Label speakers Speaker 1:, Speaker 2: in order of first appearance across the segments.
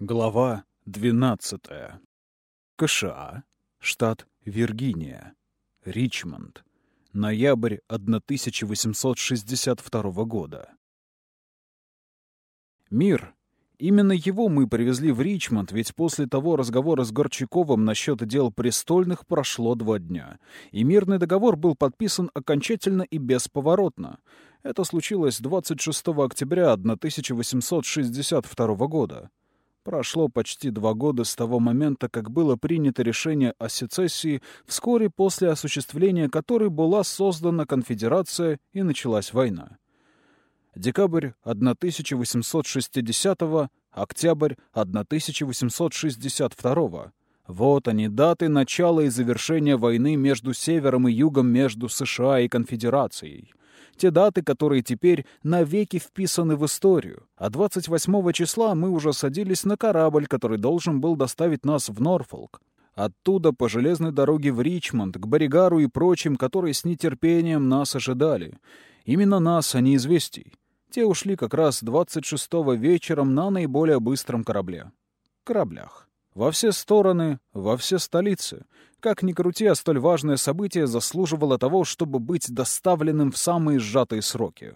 Speaker 1: Глава 12. КША, штат Виргиния, Ричмонд, ноябрь 1862 года. Мир. Именно его мы привезли в Ричмонд, ведь после того разговора с Горчаковым насчет дел престольных прошло два дня, и мирный договор был подписан окончательно и бесповоротно. Это случилось 26 октября 1862 года. Прошло почти два года с того момента, как было принято решение о сецессии, вскоре после осуществления которой была создана конфедерация и началась война. Декабрь 1860 октябрь 1862 Вот они, даты начала и завершения войны между Севером и Югом, между США и Конфедерацией те даты, которые теперь навеки вписаны в историю. А 28 числа мы уже садились на корабль, который должен был доставить нас в Норфолк. Оттуда по железной дороге в Ричмонд, к Боригару и прочим, которые с нетерпением нас ожидали. Именно нас, а не известий. Те ушли как раз 26-го вечером на наиболее быстром корабле. Кораблях. Во все стороны, во все столицы. Как ни крути, а столь важное событие заслуживало того, чтобы быть доставленным в самые сжатые сроки.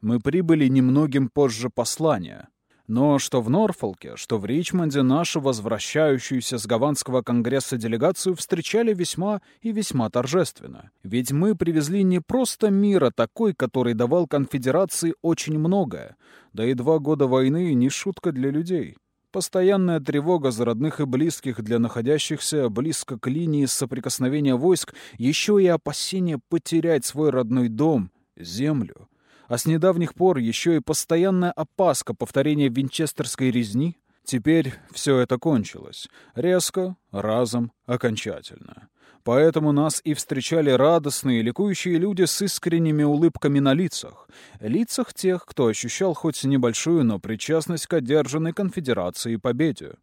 Speaker 1: Мы прибыли немногим позже послания. Но что в Норфолке, что в Ричмонде нашу возвращающуюся с Гаванского конгресса делегацию встречали весьма и весьма торжественно. Ведь мы привезли не просто мир, а такой, который давал конфедерации очень многое. Да и два года войны — не шутка для людей. Постоянная тревога за родных и близких для находящихся близко к линии соприкосновения войск, еще и опасение потерять свой родной дом, землю. А с недавних пор еще и постоянная опаска повторения винчестерской резни. Теперь все это кончилось. Резко, разом, окончательно. Поэтому нас и встречали радостные, ликующие люди с искренними улыбками на лицах. Лицах тех, кто ощущал хоть небольшую, но причастность к одержанной конфедерации победе.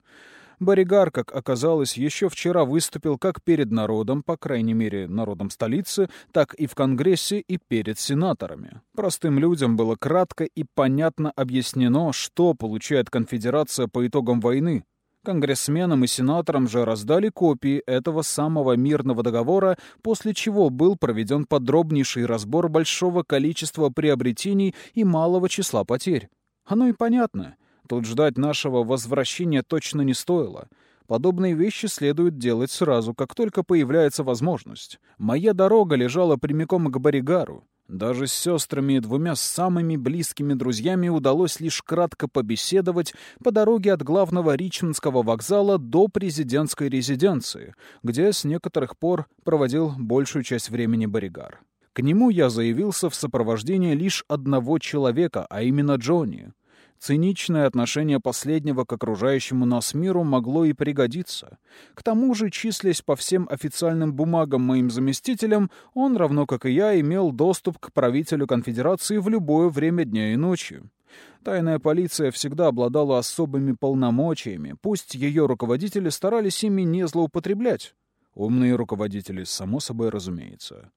Speaker 1: Боригар, как оказалось, еще вчера выступил как перед народом, по крайней мере, народом столицы, так и в Конгрессе и перед сенаторами. Простым людям было кратко и понятно объяснено, что получает конфедерация по итогам войны, Конгрессменам и сенаторам же раздали копии этого самого мирного договора, после чего был проведен подробнейший разбор большого количества приобретений и малого числа потерь. Оно и понятно. Тут ждать нашего возвращения точно не стоило. Подобные вещи следует делать сразу, как только появляется возможность. Моя дорога лежала прямиком к Боригару. Даже с сестрами и двумя самыми близкими друзьями удалось лишь кратко побеседовать по дороге от главного Ричмондского вокзала до президентской резиденции, где с некоторых пор проводил большую часть времени Боригар. К нему я заявился в сопровождении лишь одного человека, а именно Джонни. Циничное отношение последнего к окружающему нас миру могло и пригодиться. К тому же, числясь по всем официальным бумагам моим заместителем, он, равно как и я, имел доступ к правителю конфедерации в любое время дня и ночи. Тайная полиция всегда обладала особыми полномочиями, пусть ее руководители старались ими не злоупотреблять. Умные руководители, само собой разумеется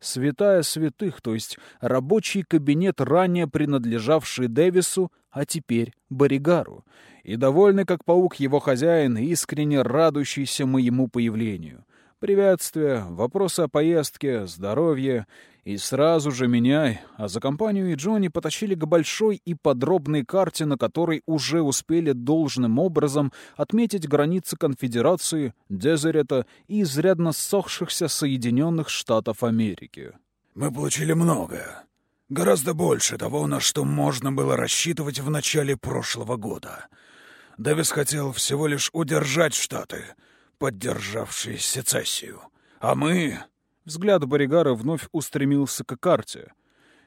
Speaker 1: святая святых, то есть рабочий кабинет, ранее принадлежавший Дэвису, а теперь Боригару, и довольный как паук его хозяин, искренне радующийся моему появлению. Приветствия, вопросы о поездке, здоровье и сразу же меня, а за компанию и Джонни потащили к большой и подробной карте, на которой уже успели должным образом отметить границы конфедерации, Дезерета и изрядно ссохшихся Соединенных Штатов Америки.
Speaker 2: «Мы получили многое. Гораздо больше того, на что можно было рассчитывать в начале прошлого года. Дэвис хотел всего лишь удержать Штаты, поддержавшие сецессию. А мы
Speaker 1: Взгляд Боригара вновь устремился к карте.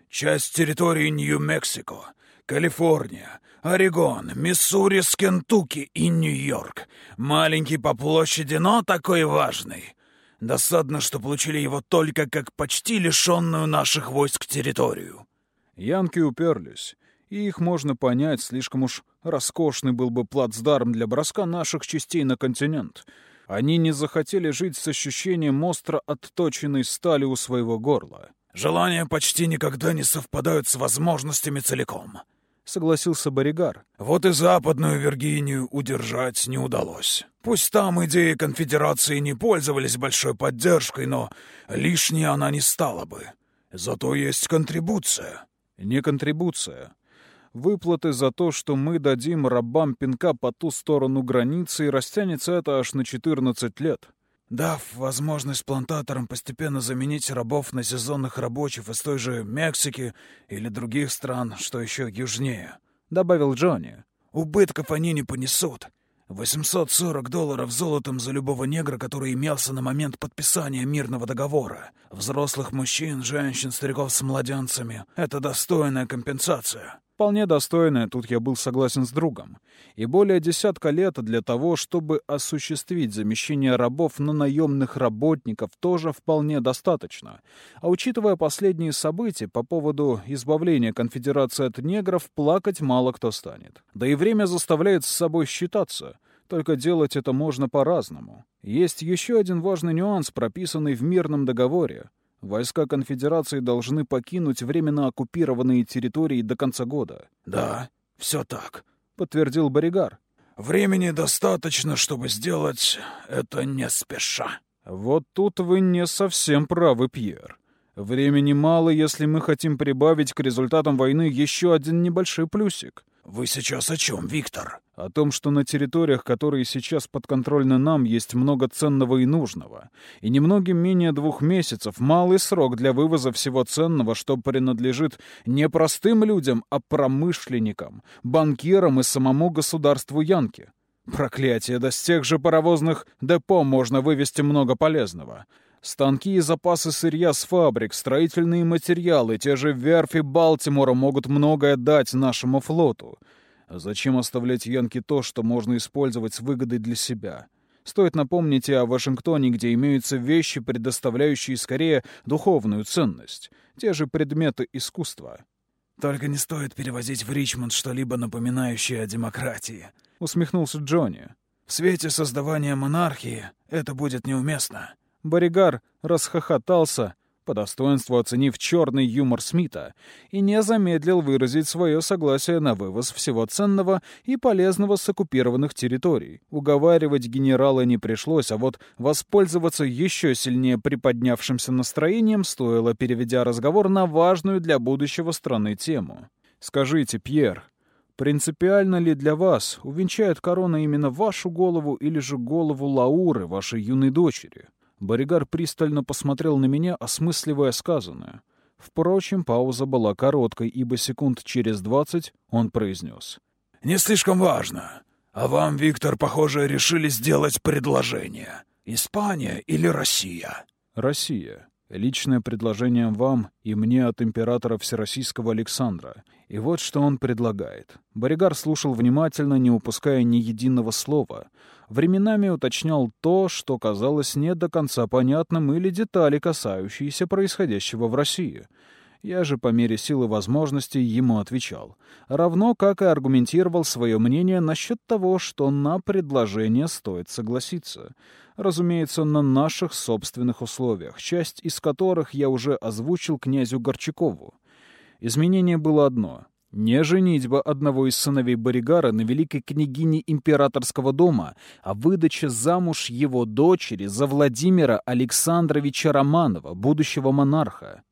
Speaker 2: «Часть территории Нью-Мексико, Калифорния, Орегон, Миссури с Кентукки и Нью-Йорк. Маленький по площади, но такой важный. Досадно, что получили его только как почти лишенную наших войск территорию».
Speaker 1: Янки уперлись, и их можно понять, слишком уж роскошный был бы плацдарм для броска наших частей на континент — они не захотели жить с ощущением остро отточенной стали у своего горла.
Speaker 2: «Желания почти никогда не совпадают с возможностями целиком», —
Speaker 1: согласился Боригар.
Speaker 2: Вот и Западную Виргинию удержать не удалось. Пусть там идеи конфедерации не пользовались большой поддержкой, но лишней она не стала бы. Зато есть контрибуция.
Speaker 1: Не контрибуция. Выплаты за то, что мы дадим рабам пинка по ту сторону границы, и растянется это аж на 14 лет.
Speaker 2: Дав возможность плантаторам постепенно заменить рабов на сезонных рабочих из той же Мексики или других стран, что еще южнее, —
Speaker 1: добавил Джонни.
Speaker 2: Убытков они не понесут. 840 долларов золотом за любого негра, который имелся на момент подписания мирного договора. Взрослых мужчин, женщин, стариков с младенцами — это достойная компенсация.
Speaker 1: Вполне достойная, тут я был согласен с другом. И более десятка лет для того, чтобы осуществить замещение рабов на наемных работников, тоже вполне достаточно. А учитывая последние события по поводу избавления конфедерации от негров, плакать мало кто станет. Да и время заставляет с собой считаться. Только делать это можно по-разному. Есть еще один важный нюанс, прописанный в мирном договоре. Войска конфедерации должны покинуть временно оккупированные территории до конца года.
Speaker 2: Да, все так,
Speaker 1: подтвердил Боригар.
Speaker 2: Времени достаточно, чтобы сделать это не спеша.
Speaker 1: Вот тут вы не совсем правы, Пьер. Времени мало, если мы хотим прибавить к результатам войны еще один небольшой плюсик.
Speaker 2: «Вы сейчас о чем, Виктор?»
Speaker 1: «О том, что на территориях, которые сейчас подконтрольны нам, есть много ценного и нужного. И немногим менее двух месяцев — малый срок для вывоза всего ценного, что принадлежит не простым людям, а промышленникам, банкирам и самому государству Янки. Проклятие, да с тех же паровозных депо можно вывести много полезного». Станки и запасы сырья с фабрик, строительные материалы, те же верфи Балтимора могут многое дать нашему флоту. зачем оставлять Янки то, что можно использовать с выгодой для себя? Стоит напомнить и о Вашингтоне, где имеются вещи, предоставляющие скорее духовную ценность. Те же предметы искусства.
Speaker 2: «Только не стоит перевозить в Ричмонд что-либо напоминающее о демократии», —
Speaker 1: усмехнулся Джонни.
Speaker 2: «В свете создавания монархии это будет неуместно».
Speaker 1: Боригар расхохотался, по достоинству оценив черный юмор Смита, и не замедлил выразить свое согласие на вывоз всего ценного и полезного с оккупированных территорий. Уговаривать генерала не пришлось, а вот воспользоваться еще сильнее приподнявшимся настроением стоило, переведя разговор на важную для будущего страны тему. «Скажите, Пьер, принципиально ли для вас, увенчает корона именно вашу голову или же голову Лауры, вашей юной дочери?» Боригар пристально посмотрел на меня, осмысливая сказанное. Впрочем, пауза была короткой, ибо секунд через двадцать он произнес.
Speaker 2: «Не слишком важно. А вам, Виктор, похоже, решили сделать предложение. Испания или Россия?»
Speaker 1: «Россия. Личное предложение вам и мне от императора Всероссийского Александра. И вот что он предлагает». Боригар слушал внимательно, не упуская ни единого слова — временами уточнял то, что казалось не до конца понятным или детали, касающиеся происходящего в России. Я же по мере силы возможностей ему отвечал, равно как и аргументировал свое мнение насчет того, что на предложение стоит согласиться. Разумеется, на наших собственных условиях, часть из которых я уже озвучил князю Горчакову. Изменение было одно — не женитьба одного из сыновей Боригара на великой княгине императорского дома, а выдача замуж его дочери за Владимира Александровича Романова, будущего монарха.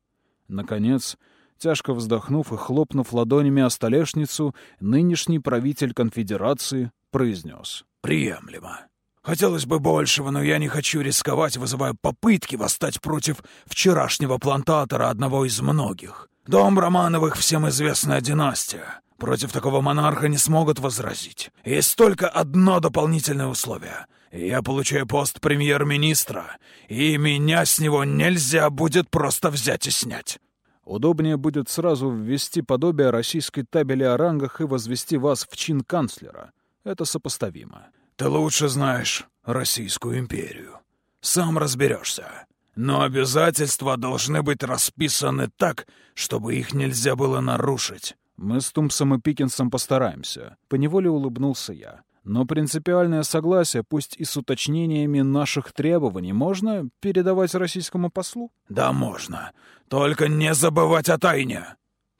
Speaker 1: Наконец, тяжко вздохнув и хлопнув ладонями о столешницу, нынешний правитель конфедерации произнес.
Speaker 2: «Приемлемо. Хотелось бы большего, но я не хочу рисковать, вызывая попытки восстать против вчерашнего плантатора одного из многих». Дом Романовых всем известная династия. Против такого монарха не смогут возразить. Есть только одно дополнительное условие. Я получаю пост премьер-министра, и меня с него нельзя будет просто взять и снять.
Speaker 1: Удобнее будет сразу ввести подобие российской табели о рангах и возвести вас в чин канцлера. Это сопоставимо.
Speaker 2: Ты лучше знаешь Российскую империю. Сам разберешься. Но обязательства должны быть расписаны так, чтобы их нельзя было нарушить.
Speaker 1: Мы с Тумпсом и Пикинсом постараемся. Поневоле улыбнулся я. Но принципиальное согласие, пусть и с уточнениями наших требований, можно передавать российскому послу?
Speaker 2: Да, можно. Только не забывать о тайне.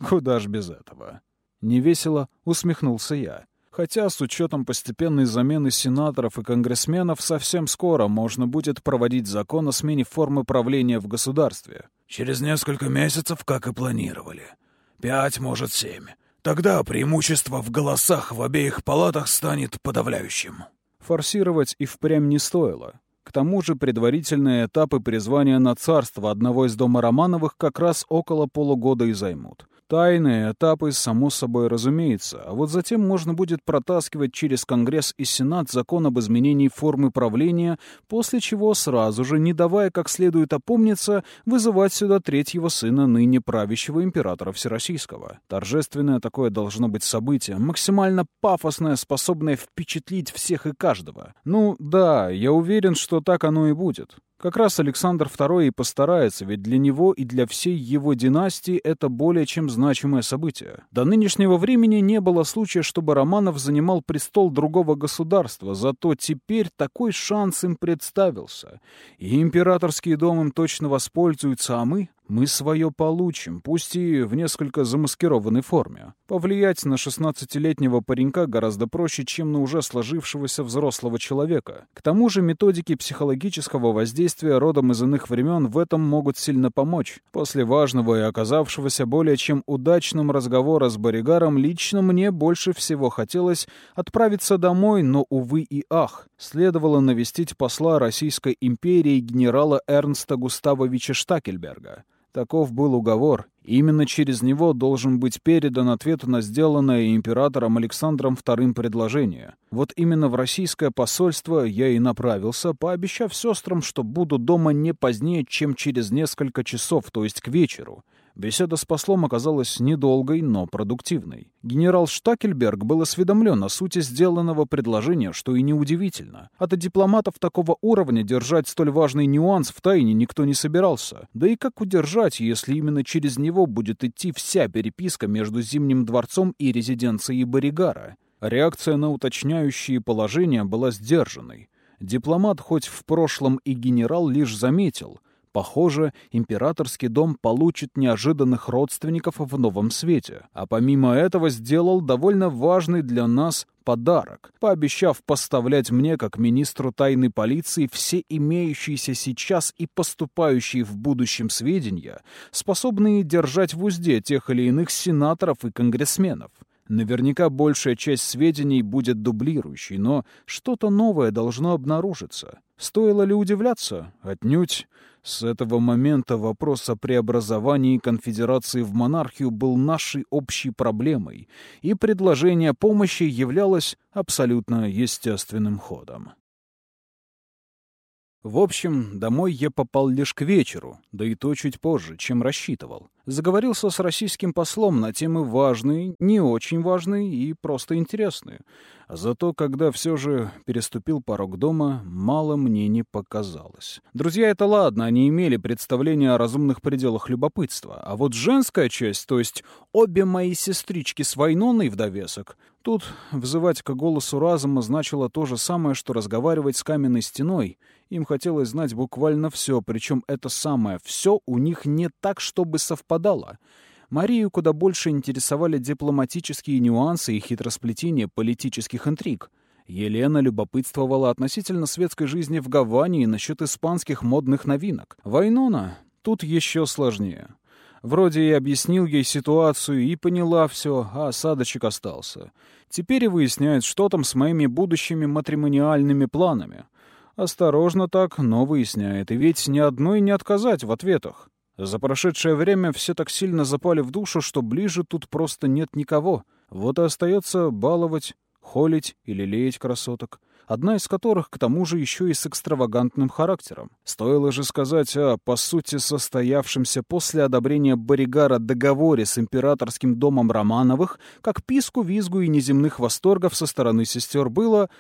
Speaker 1: Куда ж без этого? Невесело усмехнулся я. Хотя с учетом постепенной замены сенаторов и конгрессменов совсем скоро можно будет проводить закон о смене формы правления в государстве.
Speaker 2: Через несколько месяцев, как и планировали. Пять, может, семь. Тогда преимущество в голосах в обеих палатах станет подавляющим.
Speaker 1: Форсировать и впрямь не стоило. К тому же предварительные этапы призвания на царство одного из дома Романовых как раз около полугода и займут. Тайные этапы, само собой разумеется, а вот затем можно будет протаскивать через Конгресс и Сенат закон об изменении формы правления, после чего сразу же, не давая как следует опомниться, вызывать сюда третьего сына ныне правящего императора Всероссийского. Торжественное такое должно быть событие, максимально пафосное, способное впечатлить всех и каждого. Ну да, я уверен, что так оно и будет. Как раз Александр II и постарается, ведь для него и для всей его династии это более чем значимое событие. До нынешнего времени не было случая, чтобы Романов занимал престол другого государства, зато теперь такой шанс им представился. И императорский дом им точно воспользуется, а мы мы свое получим, пусть и в несколько замаскированной форме. Повлиять на 16-летнего паренька гораздо проще, чем на уже сложившегося взрослого человека. К тому же методики психологического воздействия родом из иных времен в этом могут сильно помочь. После важного и оказавшегося более чем удачным разговора с Боригаром лично мне больше всего хотелось отправиться домой, но, увы и ах, следовало навестить посла Российской империи генерала Эрнста Густавовича Штакельберга. Таков был уговор. Именно через него должен быть передан ответ на сделанное императором Александром II предложение. Вот именно в российское посольство я и направился, пообещав сестрам, что буду дома не позднее, чем через несколько часов, то есть к вечеру. Беседа с послом оказалась недолгой, но продуктивной. Генерал Штакельберг был осведомлен о сути сделанного предложения, что и неудивительно. От дипломатов такого уровня держать столь важный нюанс в тайне никто не собирался. Да и как удержать, если именно через него будет идти вся переписка между Зимним дворцом и резиденцией Боригара? Реакция на уточняющие положения была сдержанной. Дипломат хоть в прошлом и генерал лишь заметил — Похоже, императорский дом получит неожиданных родственников в новом свете. А помимо этого сделал довольно важный для нас подарок, пообещав поставлять мне, как министру тайной полиции, все имеющиеся сейчас и поступающие в будущем сведения, способные держать в узде тех или иных сенаторов и конгрессменов. Наверняка большая часть сведений будет дублирующей, но что-то новое должно обнаружиться. Стоило ли удивляться? Отнюдь. С этого момента вопрос о преобразовании конфедерации в монархию был нашей общей проблемой, и предложение помощи являлось абсолютно естественным ходом. В общем, домой я попал лишь к вечеру, да и то чуть позже, чем рассчитывал. Заговорился с российским послом на темы важные, не очень важные и просто интересные. Зато, когда все же переступил порог дома, мало мне не показалось. Друзья, это ладно, они имели представление о разумных пределах любопытства. А вот женская часть, то есть обе мои сестрички с Вайноной в довесок, тут взывать к голосу разума значило то же самое, что разговаривать с каменной стеной — им хотелось знать буквально все, причем это самое «все» у них не так, чтобы совпадало. Марию куда больше интересовали дипломатические нюансы и хитросплетение политических интриг. Елена любопытствовала относительно светской жизни в Гаване и насчет испанских модных новинок. Вайнона тут еще сложнее. Вроде и объяснил ей ситуацию и поняла все, а осадочек остался. Теперь и выясняет, что там с моими будущими матримониальными планами. Осторожно так, но выясняет. И ведь ни одной не отказать в ответах. За прошедшее время все так сильно запали в душу, что ближе тут просто нет никого. Вот и остается баловать, холить или леять красоток. Одна из которых, к тому же, еще и с экстравагантным характером. Стоило же сказать о, по сути, состоявшемся после одобрения Боригара договоре с императорским домом Романовых, как писку, визгу и неземных восторгов со стороны сестер было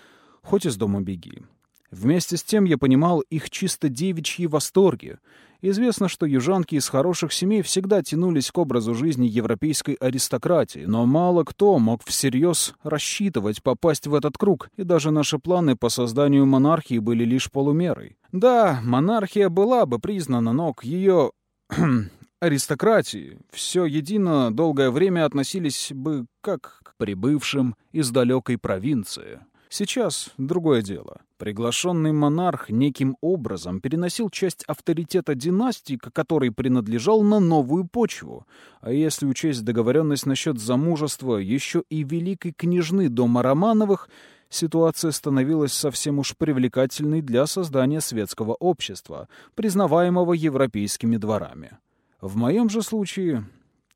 Speaker 1: «хоть из дома беги». Вместе с тем я понимал их чисто девичьи восторги. Известно, что южанки из хороших семей всегда тянулись к образу жизни европейской аристократии, но мало кто мог всерьез рассчитывать попасть в этот круг, и даже наши планы по созданию монархии были лишь полумерой. Да, монархия была бы признана, но к ее аристократии все едино долгое время относились бы как к прибывшим из далекой провинции. Сейчас другое дело. Приглашенный монарх неким образом переносил часть авторитета династии, к которой принадлежал, на новую почву. А если учесть договоренность насчет замужества еще и великой княжны дома Романовых, ситуация становилась совсем уж привлекательной для создания светского общества, признаваемого европейскими дворами. В моем же случае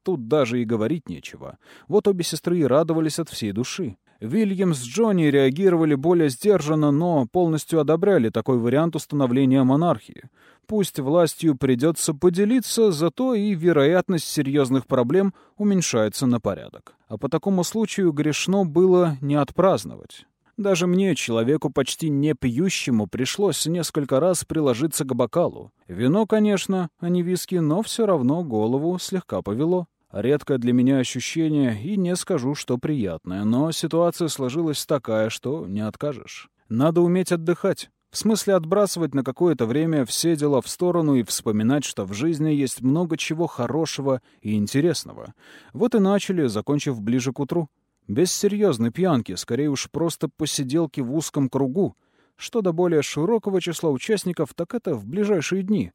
Speaker 1: тут даже и говорить нечего. Вот обе сестры и радовались от всей души. Вильям с Джонни реагировали более сдержанно, но полностью одобряли такой вариант установления монархии. Пусть властью придется поделиться, зато и вероятность серьезных проблем уменьшается на порядок. А по такому случаю грешно было не отпраздновать. Даже мне, человеку почти не пьющему, пришлось несколько раз приложиться к бокалу. Вино, конечно, а не виски, но все равно голову слегка повело. Редкое для меня ощущение, и не скажу, что приятное, но ситуация сложилась такая, что не откажешь. Надо уметь отдыхать. В смысле отбрасывать на какое-то время все дела в сторону и вспоминать, что в жизни есть много чего хорошего и интересного. Вот и начали, закончив ближе к утру. Без серьезной пьянки, скорее уж просто посиделки в узком кругу. Что до более широкого числа участников, так это в ближайшие дни.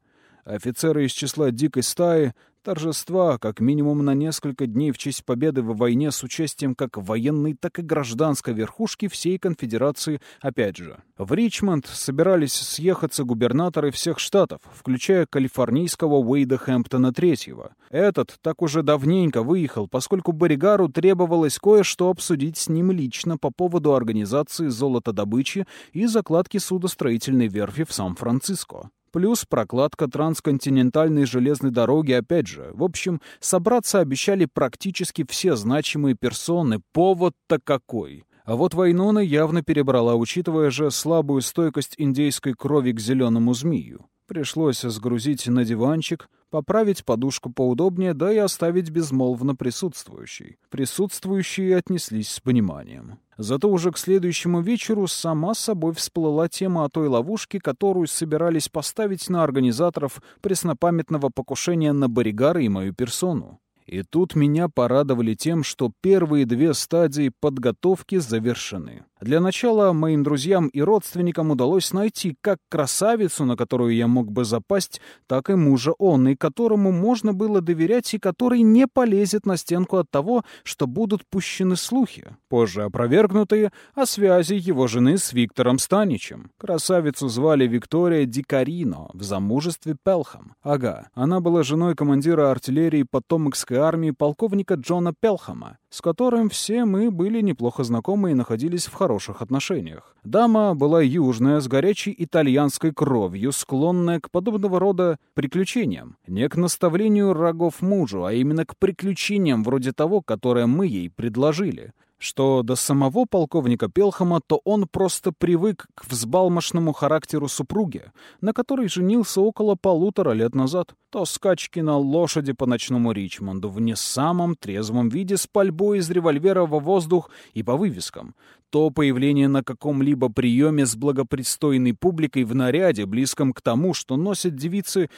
Speaker 1: Офицеры из числа дикой стаи, Торжества, как минимум на несколько дней в честь победы в войне с участием как военной, так и гражданской верхушки всей конфедерации, опять же. В Ричмонд собирались съехаться губернаторы всех штатов, включая калифорнийского Уэйда Хэмптона III. Этот так уже давненько выехал, поскольку Боригару требовалось кое-что обсудить с ним лично по поводу организации золотодобычи и закладки судостроительной верфи в Сан-Франциско. Плюс прокладка трансконтинентальной железной дороги опять же. В общем, собраться обещали практически все значимые персоны. Повод-то какой! А вот Вайнона явно перебрала, учитывая же слабую стойкость индейской крови к зеленому змею. Пришлось сгрузить на диванчик, поправить подушку поудобнее, да и оставить безмолвно присутствующей. Присутствующие отнеслись с пониманием. Зато уже к следующему вечеру сама собой всплыла тема о той ловушке, которую собирались поставить на организаторов преснопамятного покушения на Боригара и мою персону. И тут меня порадовали тем, что первые две стадии подготовки завершены. Для начала моим друзьям и родственникам удалось найти как красавицу, на которую я мог бы запасть, так и мужа он, и которому можно было доверять, и который не полезет на стенку от того, что будут пущены слухи, позже опровергнутые, о связи его жены с Виктором Станичем. Красавицу звали Виктория Дикарино, в замужестве Пелхам. Ага, она была женой командира артиллерии потомокской армии полковника Джона Пелхама, с которым все мы были неплохо знакомы и находились в хороших отношениях. Дама была южная, с горячей итальянской кровью, склонная к подобного рода приключениям. Не к наставлению рогов мужу, а именно к приключениям вроде того, которое мы ей предложили. Что до самого полковника Пелхама, то он просто привык к взбалмошному характеру супруги, на которой женился около полутора лет назад. То скачки на лошади по ночному Ричмонду в не самом трезвом виде с пальбой из револьвера во воздух и по вывескам, то появление на каком-либо приеме с благопристойной публикой в наряде, близком к тому, что носят девицы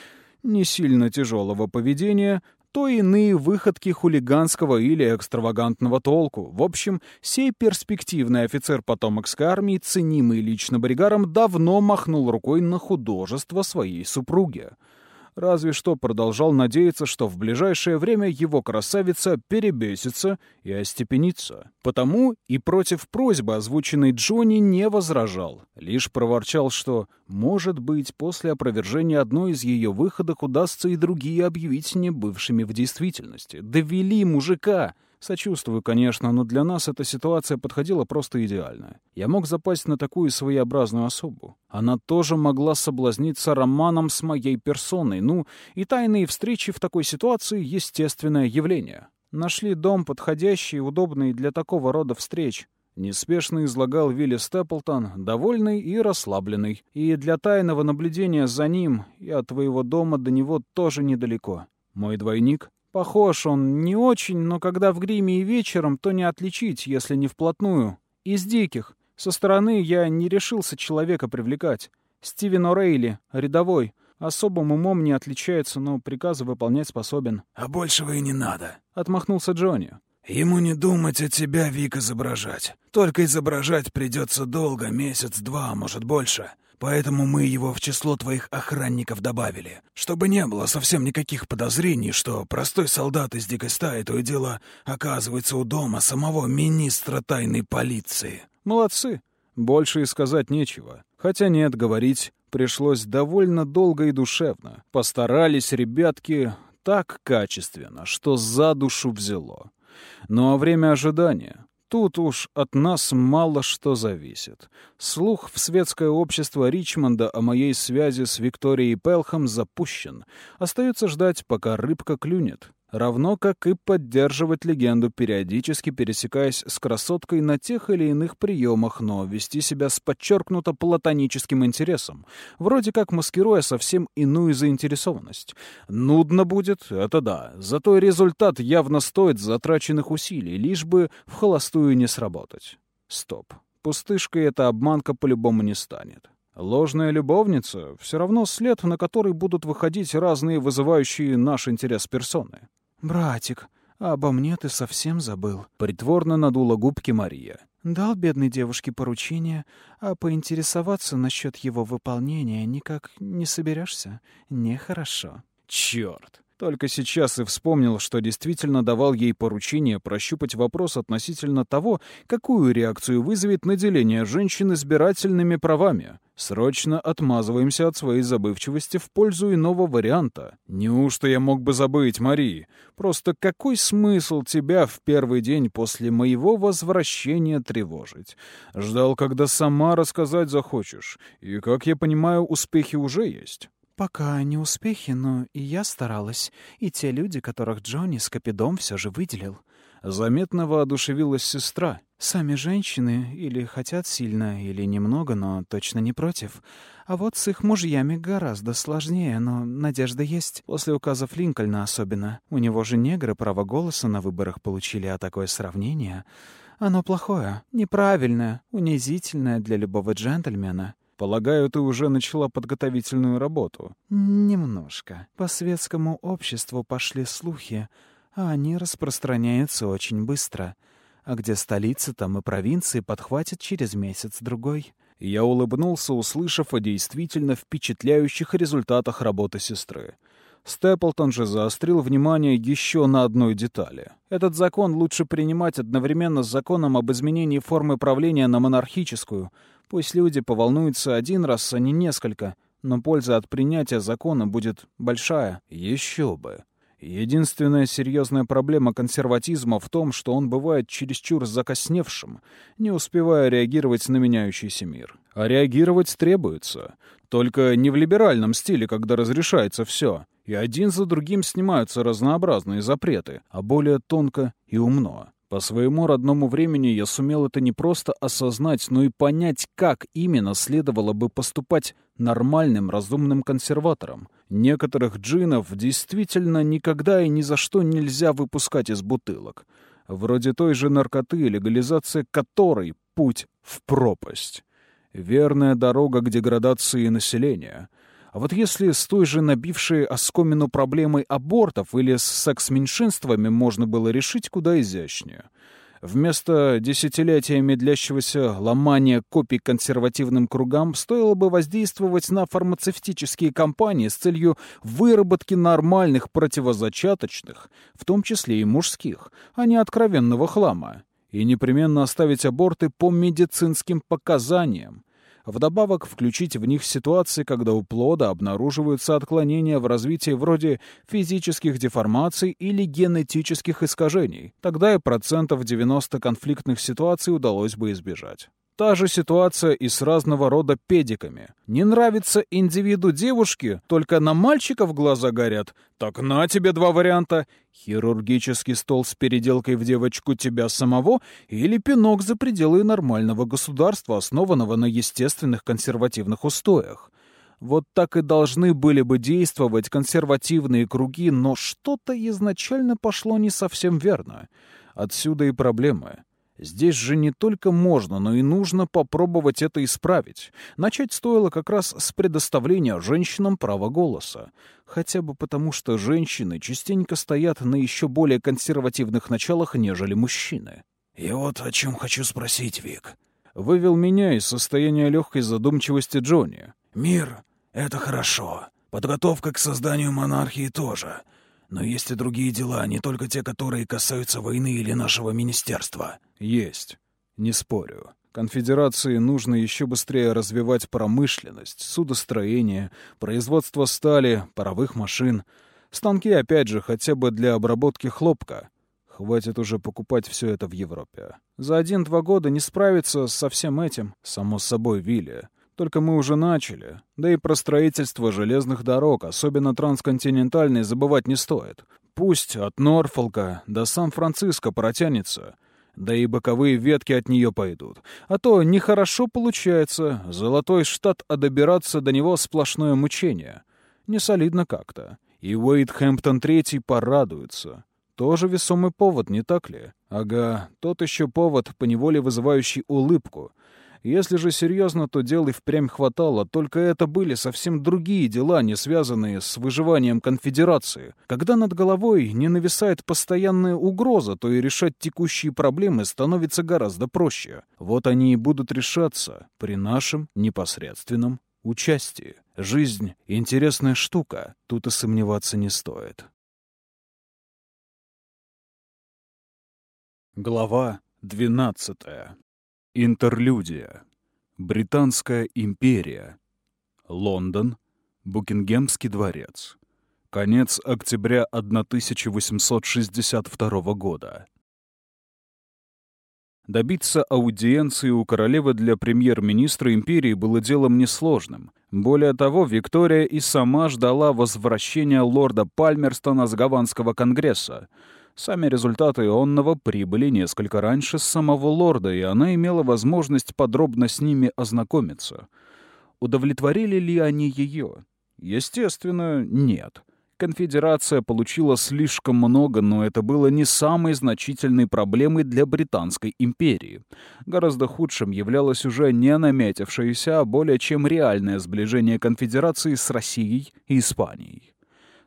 Speaker 1: не сильно тяжелого поведения, то иные выходки хулиганского или экстравагантного толку. В общем, сей перспективный офицер потомокской армии, ценимый лично Боригаром, давно махнул рукой на художество своей супруги разве что продолжал надеяться, что в ближайшее время его красавица перебесится и остепенится. Потому и против просьбы, озвученной Джонни, не возражал, лишь проворчал, что, может быть, после опровержения одной из ее выходок удастся и другие объявить не бывшими в действительности. Довели мужика! Сочувствую, конечно, но для нас эта ситуация подходила просто идеально. Я мог запасть на такую своеобразную особу. Она тоже могла соблазниться романом с моей персоной. Ну, и тайные встречи в такой ситуации — естественное явление. Нашли дом, подходящий удобный для такого рода встреч. Неспешно излагал Вилли Степлтон, довольный и расслабленный. И для тайного наблюдения за ним и от твоего дома до него тоже недалеко. Мой двойник Похож он не очень, но когда в гриме и вечером, то не отличить, если не вплотную. Из диких. Со стороны я не решился человека привлекать. Стивен О'Рейли, рядовой. Особым умом не отличается, но приказы выполнять способен.
Speaker 2: А большего и не надо.
Speaker 1: Отмахнулся Джонни.
Speaker 2: Ему не думать о тебя, Вик, изображать. Только изображать придется долго, месяц-два, может, больше. Поэтому мы его в число твоих охранников добавили. Чтобы не было совсем никаких подозрений, что простой солдат из дикой стаи то и дело оказывается у дома самого министра тайной полиции.
Speaker 1: Молодцы. Больше и сказать нечего. Хотя нет, говорить пришлось довольно долго и душевно. Постарались ребятки так качественно, что за душу взяло. Ну а время ожидания? Тут уж от нас мало что зависит. Слух в светское общество Ричмонда о моей связи с Викторией Пелхам запущен. Остается ждать, пока рыбка клюнет равно как и поддерживать легенду, периодически пересекаясь с красоткой на тех или иных приемах, но вести себя с подчеркнуто платоническим интересом, вроде как маскируя совсем иную заинтересованность. Нудно будет, это да, зато результат явно стоит затраченных усилий, лишь бы в холостую не сработать. Стоп. Пустышкой эта обманка по-любому не станет. Ложная любовница — все равно след, на который будут выходить разные вызывающие наш интерес персоны.
Speaker 3: «Братик, обо мне ты совсем забыл», —
Speaker 1: притворно надула губки Мария.
Speaker 3: «Дал бедной девушке поручение, а поинтересоваться насчет его выполнения никак не соберешься. Нехорошо».
Speaker 1: «Черт! Только сейчас и вспомнил, что действительно давал ей поручение прощупать вопрос относительно того, какую реакцию вызовет наделение женщин избирательными правами. Срочно отмазываемся от своей забывчивости в пользу иного варианта. Неужто я мог бы забыть, Мари? Просто какой смысл тебя в первый день после моего возвращения тревожить? Ждал, когда сама рассказать захочешь. И, как я понимаю, успехи уже есть.
Speaker 3: Пока не успехи, но и я старалась. И те люди, которых Джонни с Капидом все же выделил.
Speaker 1: Заметно воодушевилась сестра.
Speaker 3: Сами женщины или хотят сильно, или немного, но точно не против. А вот с их мужьями гораздо сложнее, но надежда есть. После указов Линкольна особенно. У него же негры право голоса на выборах получили, а такое сравнение... Оно плохое, неправильное, унизительное для любого джентльмена.
Speaker 1: Полагаю, ты уже начала подготовительную работу.
Speaker 3: Немножко. По светскому обществу пошли слухи, а они распространяются очень быстро. А где столица, там и провинции подхватят через месяц-другой.
Speaker 1: Я улыбнулся, услышав о действительно впечатляющих результатах работы сестры. Степлтон же заострил внимание еще на одной детали. Этот закон лучше принимать одновременно с законом об изменении формы правления на монархическую, Пусть люди поволнуются один раз, а не несколько, но польза от принятия закона будет большая. Еще бы. Единственная серьезная проблема консерватизма в том, что он бывает чересчур закосневшим, не успевая реагировать на меняющийся мир. А реагировать требуется. Только не в либеральном стиле, когда разрешается все, и один за другим снимаются разнообразные запреты, а более тонко и умно. По своему родному времени я сумел это не просто осознать, но и понять, как именно следовало бы поступать нормальным, разумным консерваторам. Некоторых джинов действительно никогда и ни за что нельзя выпускать из бутылок. Вроде той же наркоты, легализация которой — путь в пропасть. Верная дорога к деградации населения — а вот если с той же набившей оскомину проблемой абортов или с секс-меньшинствами можно было решить куда изящнее. Вместо десятилетиями длящегося ломания копий консервативным кругам стоило бы воздействовать на фармацевтические компании с целью выработки нормальных противозачаточных, в том числе и мужских, а не откровенного хлама, и непременно оставить аборты по медицинским показаниям, Вдобавок включить в них ситуации, когда у плода обнаруживаются отклонения в развитии вроде физических деформаций или генетических искажений. Тогда и процентов 90 конфликтных ситуаций удалось бы избежать. Та же ситуация и с разного рода педиками. Не нравится индивиду девушки, только на мальчиков глаза горят. Так на тебе два варианта. Хирургический стол с переделкой в девочку тебя самого или пинок за пределы нормального государства, основанного на естественных консервативных устоях. Вот так и должны были бы действовать консервативные круги, но что-то изначально пошло не совсем верно. Отсюда и проблемы. Здесь же не только можно, но и нужно попробовать это исправить. Начать стоило как раз с предоставления женщинам права голоса. Хотя бы потому, что женщины частенько стоят на еще более консервативных началах, нежели мужчины.
Speaker 2: «И вот о чем хочу спросить, Вик».
Speaker 1: Вывел меня из состояния легкой задумчивости Джонни.
Speaker 2: «Мир — это хорошо. Подготовка к созданию монархии тоже. Но есть и другие дела, не только те, которые касаются войны или нашего министерства».
Speaker 1: Есть. Не спорю. Конфедерации нужно еще быстрее развивать промышленность, судостроение, производство стали, паровых машин. Станки, опять же, хотя бы для обработки хлопка. Хватит уже покупать все это в Европе. За один-два года не справиться со всем этим, само собой, Вилли. Только мы уже начали. Да и про строительство железных дорог, особенно трансконтинентальной, забывать не стоит. Пусть от Норфолка до Сан-Франциско протянется — да и боковые ветки от нее пойдут. А то нехорошо получается, золотой штат, а добираться до него сплошное мучение. Не солидно как-то. И Уэйд Хэмптон Третий порадуется. Тоже весомый повод, не так ли? Ага, тот еще повод, поневоле вызывающий улыбку. Если же серьезно, то дел и впрямь хватало, только это были совсем другие дела, не связанные с выживанием конфедерации. Когда над головой не нависает постоянная угроза, то и решать текущие проблемы становится гораздо проще. Вот они и будут решаться при нашем непосредственном участии. Жизнь — интересная штука, тут и сомневаться не стоит. Глава двенадцатая Интерлюдия. Британская империя. Лондон. Букингемский дворец. Конец октября 1862 года. Добиться аудиенции у королевы для премьер-министра империи было делом несложным. Более того, Виктория и сама ждала возвращения лорда Пальмерстона с Гаванского конгресса — Сами результаты онного прибыли несколько раньше самого лорда, и она имела возможность подробно с ними ознакомиться. Удовлетворили ли они ее? Естественно, нет. Конфедерация получила слишком много, но это было не самой значительной проблемой для Британской империи. Гораздо худшим являлось уже не наметившееся, а более чем реальное сближение конфедерации с Россией и Испанией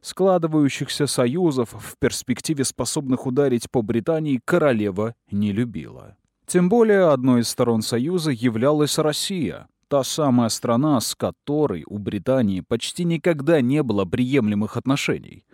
Speaker 1: складывающихся союзов в перспективе способных ударить по Британии королева не любила. Тем более одной из сторон союза являлась Россия, та самая страна, с которой у Британии почти никогда не было приемлемых отношений.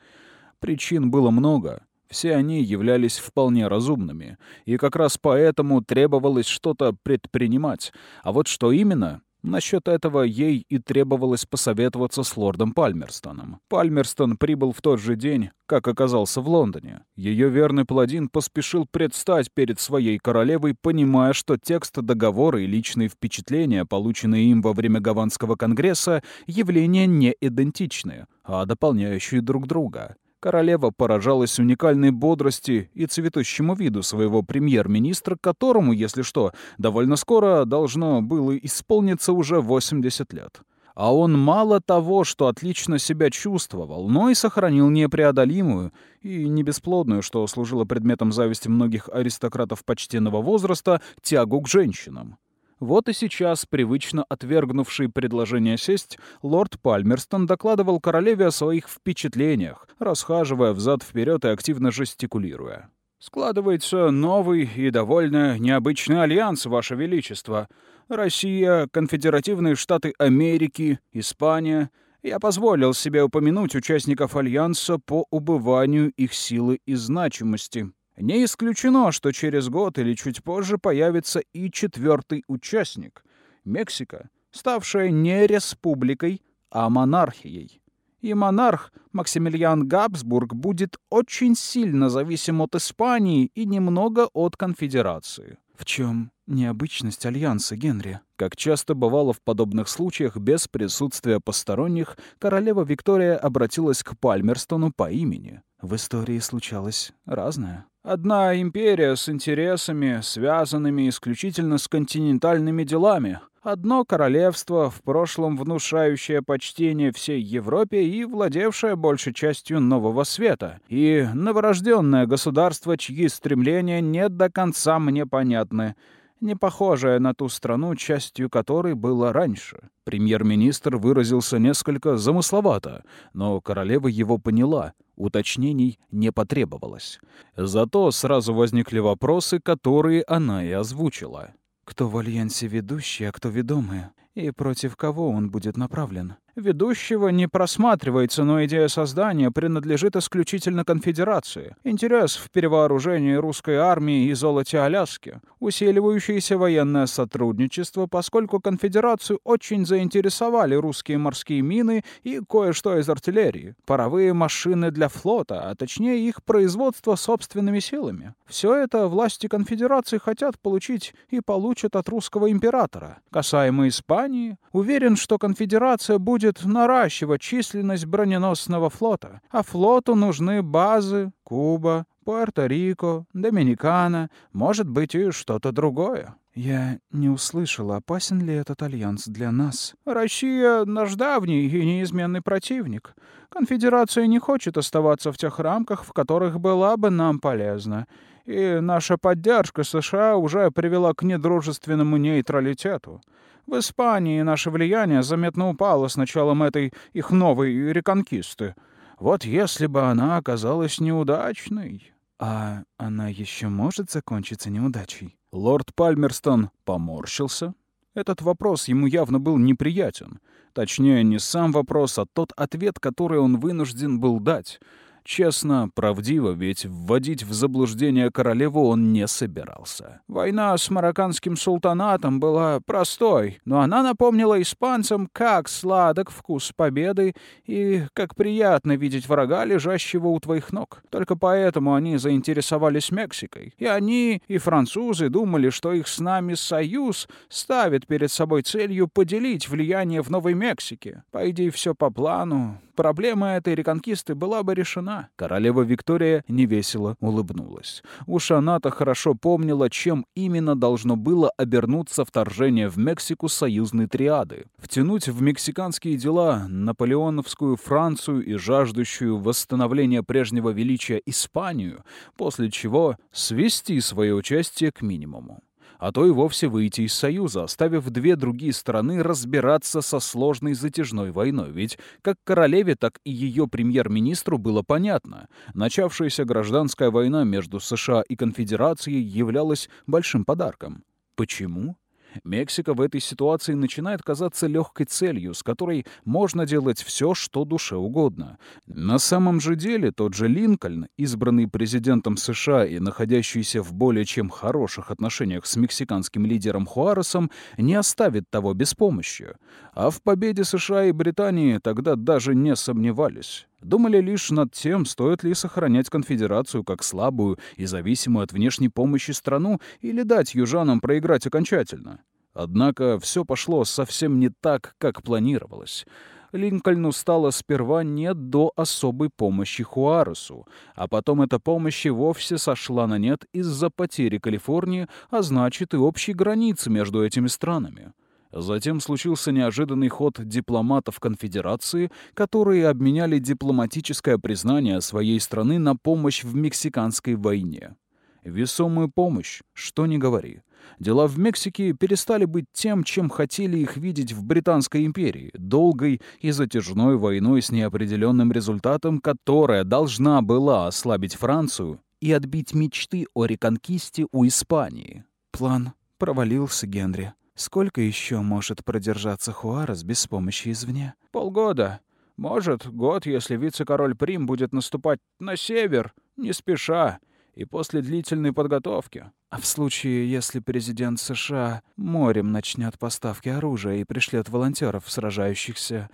Speaker 1: Причин было много, все они являлись вполне разумными, и как раз поэтому требовалось что-то предпринимать, а вот что именно, Насчет этого ей и требовалось посоветоваться с лордом Пальмерстоном. Пальмерстон прибыл в тот же день, как оказался в Лондоне. Ее верный паладин поспешил предстать перед своей королевой, понимая, что текст договора и личные впечатления, полученные им во время Гаванского конгресса, явления не идентичны, а дополняющие друг друга. Королева поражалась уникальной бодрости и цветущему виду своего премьер-министра, которому, если что, довольно скоро должно было исполниться уже 80 лет. А он мало того, что отлично себя чувствовал, но и сохранил непреодолимую и не бесплодную, что служило предметом зависти многих аристократов почтенного возраста, тягу к женщинам. Вот и сейчас, привычно отвергнувший предложение сесть, лорд Пальмерстон докладывал королеве о своих впечатлениях, расхаживая взад-вперед и активно жестикулируя. «Складывается новый и довольно необычный альянс, Ваше Величество. Россия, Конфедеративные Штаты Америки, Испания. Я позволил себе упомянуть участников альянса по убыванию их силы и значимости». Не исключено, что через год или чуть позже появится и четвертый участник — Мексика, ставшая не республикой, а монархией. И монарх Максимилиан Габсбург будет очень сильно зависим от Испании и немного от конфедерации. В чем необычность альянса, Генри? Как часто бывало в подобных случаях, без присутствия посторонних, королева Виктория обратилась к Пальмерстону по имени. В истории случалось разное. Одна империя с интересами, связанными исключительно с континентальными делами. Одно королевство, в прошлом внушающее почтение всей Европе и владевшее большей частью Нового Света, и новорожденное государство, чьи стремления не до конца мне понятны, не похожее на ту страну, частью которой было раньше. Премьер-министр выразился несколько замысловато, но королева его поняла, уточнений не потребовалось. Зато сразу возникли вопросы, которые она и озвучила.
Speaker 3: Кто в альянсе ведущий, а кто ведомый? И против кого он будет направлен?
Speaker 1: Ведущего не просматривается, но идея создания принадлежит исключительно конфедерации. Интерес в перевооружении русской армии и золоте Аляски. Усиливающееся военное сотрудничество, поскольку конфедерацию очень заинтересовали русские морские мины и кое-что из артиллерии. Паровые машины для флота, а точнее их производство собственными силами. Все это власти конфедерации хотят получить и получат от русского императора. Касаемо Испании, уверен, что конфедерация будет наращивать численность броненосного флота, а флоту нужны базы Куба, Пуэрто-Рико, Доминикана, может быть и что-то другое.
Speaker 3: Я не услышала, опасен ли этот альянс для нас.
Speaker 1: Россия — наш давний и неизменный противник. Конфедерация не хочет оставаться в тех рамках, в которых была бы нам полезна. И наша поддержка США уже привела к недружественному нейтралитету. В Испании наше влияние заметно упало с началом этой их новой реконкисты. Вот если бы она оказалась неудачной...
Speaker 3: А она еще может закончиться неудачей?
Speaker 1: Лорд Пальмерстон поморщился. Этот вопрос ему явно был неприятен. Точнее, не сам вопрос, а тот ответ, который он вынужден был дать — Честно, правдиво, ведь вводить в заблуждение королеву он не собирался. Война с марокканским султанатом была простой, но она напомнила испанцам, как сладок вкус победы и как приятно видеть врага, лежащего у твоих ног. Только поэтому они заинтересовались Мексикой. И они, и французы думали, что их с нами союз ставит перед собой целью поделить влияние в Новой Мексике. Пойди все по плану, проблема этой реконкисты была бы решена. Королева Виктория невесело улыбнулась. Уж она-то хорошо помнила, чем именно должно было обернуться вторжение в Мексику союзной триады. Втянуть в мексиканские дела наполеоновскую Францию и жаждущую восстановления прежнего величия Испанию, после чего свести свое участие к минимуму а то и вовсе выйти из Союза, оставив две другие страны разбираться со сложной затяжной войной. Ведь как королеве, так и ее премьер-министру было понятно. Начавшаяся гражданская война между США и Конфедерацией являлась большим подарком. Почему? Мексика в этой ситуации начинает казаться легкой целью, с которой можно делать все, что душе угодно. На самом же деле тот же Линкольн, избранный президентом США и находящийся в более чем хороших отношениях с мексиканским лидером Хуаресом, не оставит того без помощи. А в победе США и Британии тогда даже не сомневались. Думали лишь над тем, стоит ли сохранять конфедерацию как слабую и зависимую от внешней помощи страну или дать южанам проиграть окончательно. Однако все пошло совсем не так, как планировалось. Линкольну стало сперва не до особой помощи Хуаресу, а потом эта помощь и вовсе сошла на нет из-за потери Калифорнии, а значит и общей границы между этими странами. Затем случился неожиданный ход дипломатов конфедерации, которые обменяли дипломатическое признание своей страны на помощь в мексиканской войне. Весомую помощь, что ни говори. Дела в Мексике перестали быть тем, чем хотели их видеть в Британской империи, долгой и затяжной войной с неопределенным результатом, которая должна была ослабить Францию и отбить мечты о реконкисте у Испании.
Speaker 3: План провалился, Генри. Сколько еще может продержаться Хуарес без помощи извне?
Speaker 1: Полгода. Может, год, если вице-король Прим будет наступать на север, не спеша, и после длительной подготовки.
Speaker 3: А в случае, если президент США морем начнет поставки оружия и пришлет волонтеров, сражающихся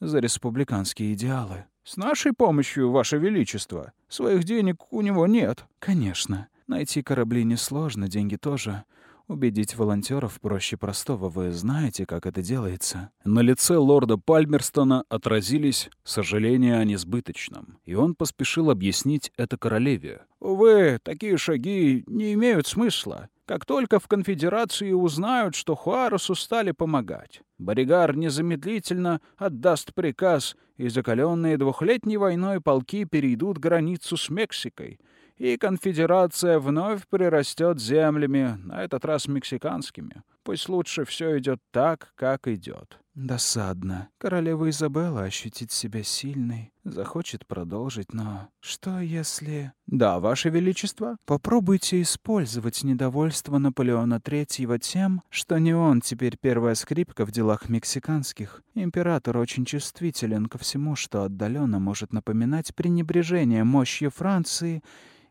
Speaker 3: за республиканские идеалы?
Speaker 1: С нашей помощью, Ваше Величество. Своих денег у него нет.
Speaker 3: Конечно. Найти корабли несложно, деньги тоже. Убедить волонтеров проще простого, вы знаете, как это делается.
Speaker 1: На лице лорда Пальмерстона отразились сожаления о несбыточном, и он поспешил объяснить это королеве. «Увы, такие шаги не имеют смысла. как только в конфедерации узнают, что Хуаресу стали помогать. Боригар незамедлительно отдаст приказ, и закаленные двухлетней войной полки перейдут границу с Мексикой, и конфедерация вновь прирастет землями, на этот раз мексиканскими. Пусть лучше все идет так, как идет.
Speaker 3: Досадно. Королева Изабелла ощутит себя сильной, захочет продолжить, но что если...
Speaker 1: Да, Ваше Величество,
Speaker 3: попробуйте использовать недовольство Наполеона Третьего тем, что не он теперь первая скрипка в делах мексиканских. Император очень чувствителен ко всему, что отдаленно может напоминать пренебрежение мощью Франции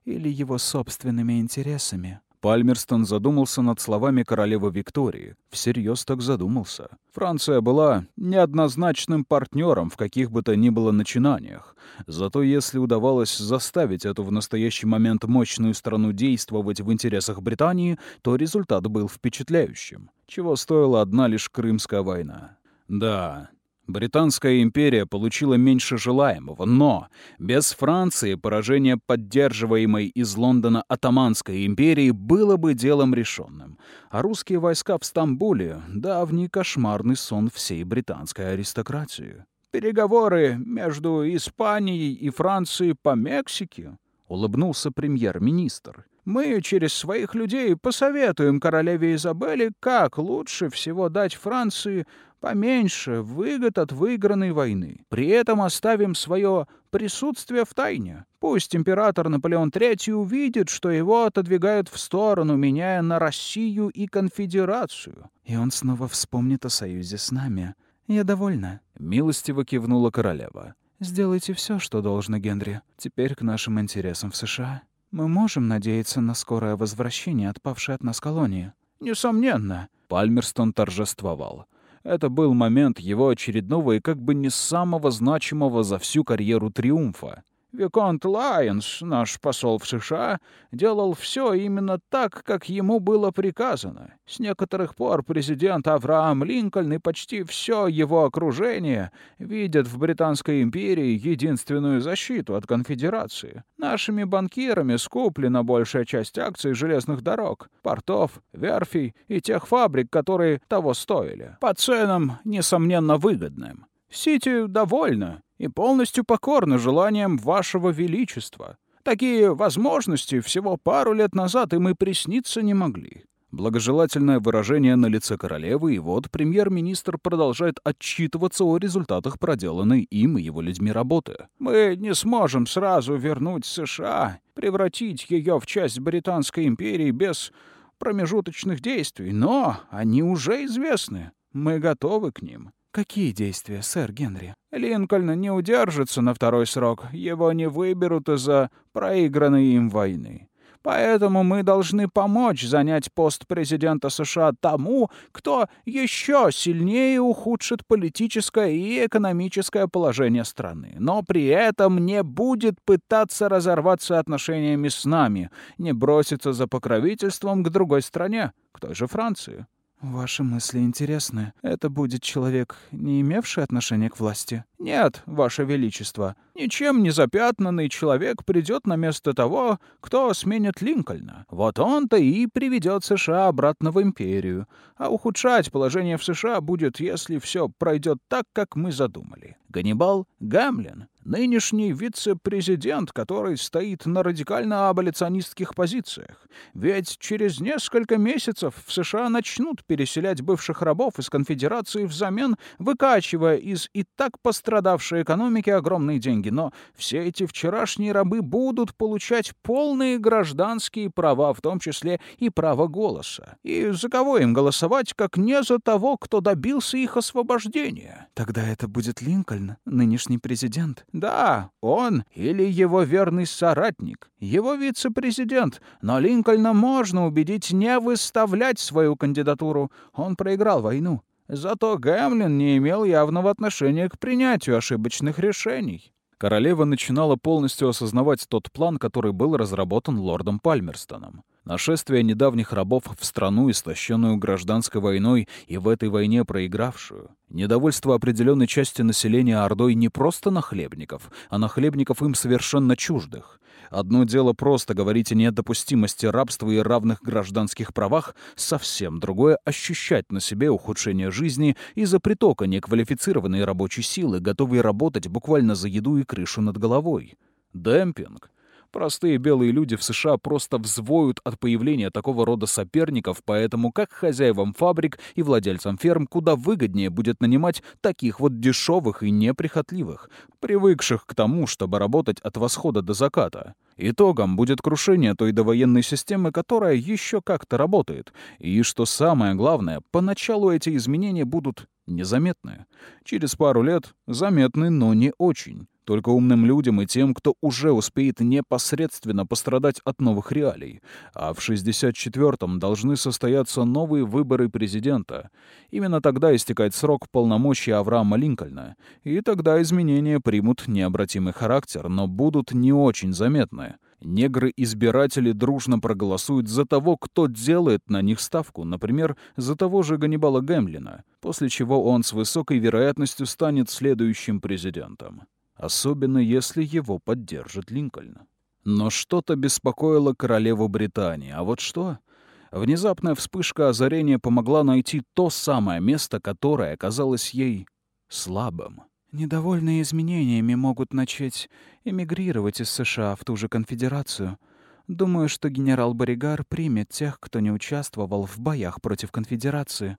Speaker 3: или его собственными интересами.
Speaker 1: Пальмерстон задумался над словами королевы Виктории. Всерьез так задумался. Франция была неоднозначным партнером в каких бы то ни было начинаниях. Зато если удавалось заставить эту в настоящий момент мощную страну действовать в интересах Британии, то результат был впечатляющим. Чего стоила одна лишь Крымская война. Да, Британская империя получила меньше желаемого, но без Франции поражение поддерживаемой из Лондона Атаманской империи было бы делом решенным. А русские войска в Стамбуле — давний кошмарный сон всей британской аристократии. «Переговоры между Испанией и Францией по Мексике?» — улыбнулся премьер-министр. Мы через своих людей посоветуем королеве Изабелле, как лучше всего дать Франции поменьше выгод от выигранной войны. При этом оставим свое присутствие в тайне. Пусть император Наполеон III увидит, что его отодвигают в сторону, меняя на Россию и конфедерацию.
Speaker 3: И он снова вспомнит о союзе с нами. Я довольна.
Speaker 1: Милостиво кивнула королева.
Speaker 3: Сделайте все, что должно, Генри. Теперь к нашим интересам в США. Мы можем надеяться на скорое возвращение отпавшей от нас колонии.
Speaker 1: Несомненно. Пальмерстон торжествовал. Это был момент его очередного и как бы не самого значимого за всю карьеру триумфа. Виконт Лайонс, наш посол в США, делал все именно так, как ему было приказано. С некоторых пор президент Авраам Линкольн и почти все его окружение видят в Британской империи единственную защиту от конфедерации. Нашими банкирами скуплена большая часть акций железных дорог, портов, верфей и тех фабрик, которые того стоили, по ценам, несомненно, выгодным. Сити довольна и полностью покорна желаниям вашего величества. Такие возможности всего пару лет назад им и присниться не могли. Благожелательное выражение на лице королевы, и вот премьер-министр продолжает отчитываться о результатах проделанной им и его людьми работы. «Мы не сможем сразу вернуть США, превратить ее в часть Британской империи без промежуточных действий, но они уже известны. Мы готовы к ним.
Speaker 3: «Какие действия, сэр Генри?»
Speaker 1: «Линкольн не удержится на второй срок. Его не выберут из-за проигранной им войны. Поэтому мы должны помочь занять пост президента США тому, кто еще сильнее ухудшит политическое и экономическое положение страны, но при этом не будет пытаться разорваться отношениями с нами, не броситься за покровительством к другой стране, к той же Франции.
Speaker 3: «Ваши мысли интересны. Это будет человек, не имевший отношения к власти?»
Speaker 1: «Нет, Ваше Величество. Ничем не запятнанный человек придет на место того, кто сменит Линкольна. Вот он-то и приведет США обратно в империю. А ухудшать положение в США будет, если все пройдет так, как мы задумали. Ганнибал Гамлин Нынешний вице-президент, который стоит на радикально-аболиционистских позициях. Ведь через несколько месяцев в США начнут переселять бывших рабов из конфедерации взамен, выкачивая из и так пострадавшей экономики огромные деньги. Но все эти вчерашние рабы будут получать полные гражданские права, в том числе и право голоса. И за кого им голосовать, как не за того, кто добился их освобождения?
Speaker 3: Тогда это будет Линкольн, нынешний президент.
Speaker 1: Да, он или его верный соратник, его вице-президент, но Линкольна можно убедить не выставлять свою кандидатуру. Он проиграл войну. Зато Гэмлин не имел явного отношения к принятию ошибочных решений. Королева начинала полностью осознавать тот план, который был разработан лордом Пальмерстоном. Нашествие недавних рабов в страну, истощенную гражданской войной и в этой войне проигравшую. Недовольство определенной части населения Ордой не просто нахлебников, а нахлебников им совершенно чуждых. Одно дело просто говорить о недопустимости рабства и равных гражданских правах, совсем другое — ощущать на себе ухудшение жизни из-за притока неквалифицированной рабочей силы, готовой работать буквально за еду и крышу над головой. Демпинг Простые белые люди в США просто взвоют от появления такого рода соперников, поэтому как хозяевам фабрик и владельцам ферм куда выгоднее будет нанимать таких вот дешевых и неприхотливых, привыкших к тому, чтобы работать от восхода до заката. Итогом будет крушение той довоенной системы, которая еще как-то работает. И, что самое главное, поначалу эти изменения будут незаметны. Через пару лет заметны, но не очень. Только умным людям и тем, кто уже успеет непосредственно пострадать от новых реалий. А в 64-м должны состояться новые выборы президента. Именно тогда истекает срок полномочий Авраама Линкольна. И тогда изменения примут необратимый характер, но будут не очень заметны. Негры-избиратели дружно проголосуют за того, кто делает на них ставку, например, за того же Ганнибала Гемлина, после чего он с высокой вероятностью станет следующим президентом особенно если его поддержит Линкольн. Но что-то беспокоило королеву Британии. А вот что? Внезапная вспышка озарения помогла найти то самое место, которое оказалось ей слабым.
Speaker 3: Недовольные изменениями могут начать эмигрировать из США в ту же конфедерацию. Думаю, что генерал Боригар примет тех, кто не участвовал в боях против конфедерации.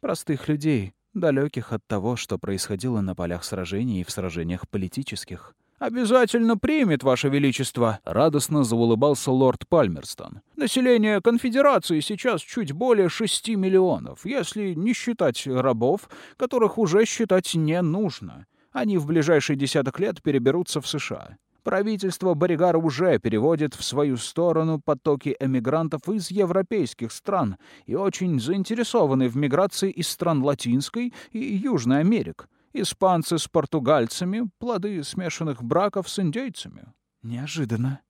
Speaker 3: Простых людей, далеких от того, что происходило на полях сражений и в сражениях политических.
Speaker 2: «Обязательно примет, Ваше Величество!» — радостно заулыбался лорд Пальмерстон. «Население конфедерации сейчас чуть более шести миллионов, если не считать рабов, которых уже считать не нужно. Они в ближайшие десяток лет переберутся в США. Правительство Боригара уже переводит в свою сторону потоки эмигрантов из европейских стран и очень заинтересованы в миграции из стран Латинской и Южной Америк. Испанцы с португальцами — плоды смешанных браков с индейцами.
Speaker 3: Неожиданно.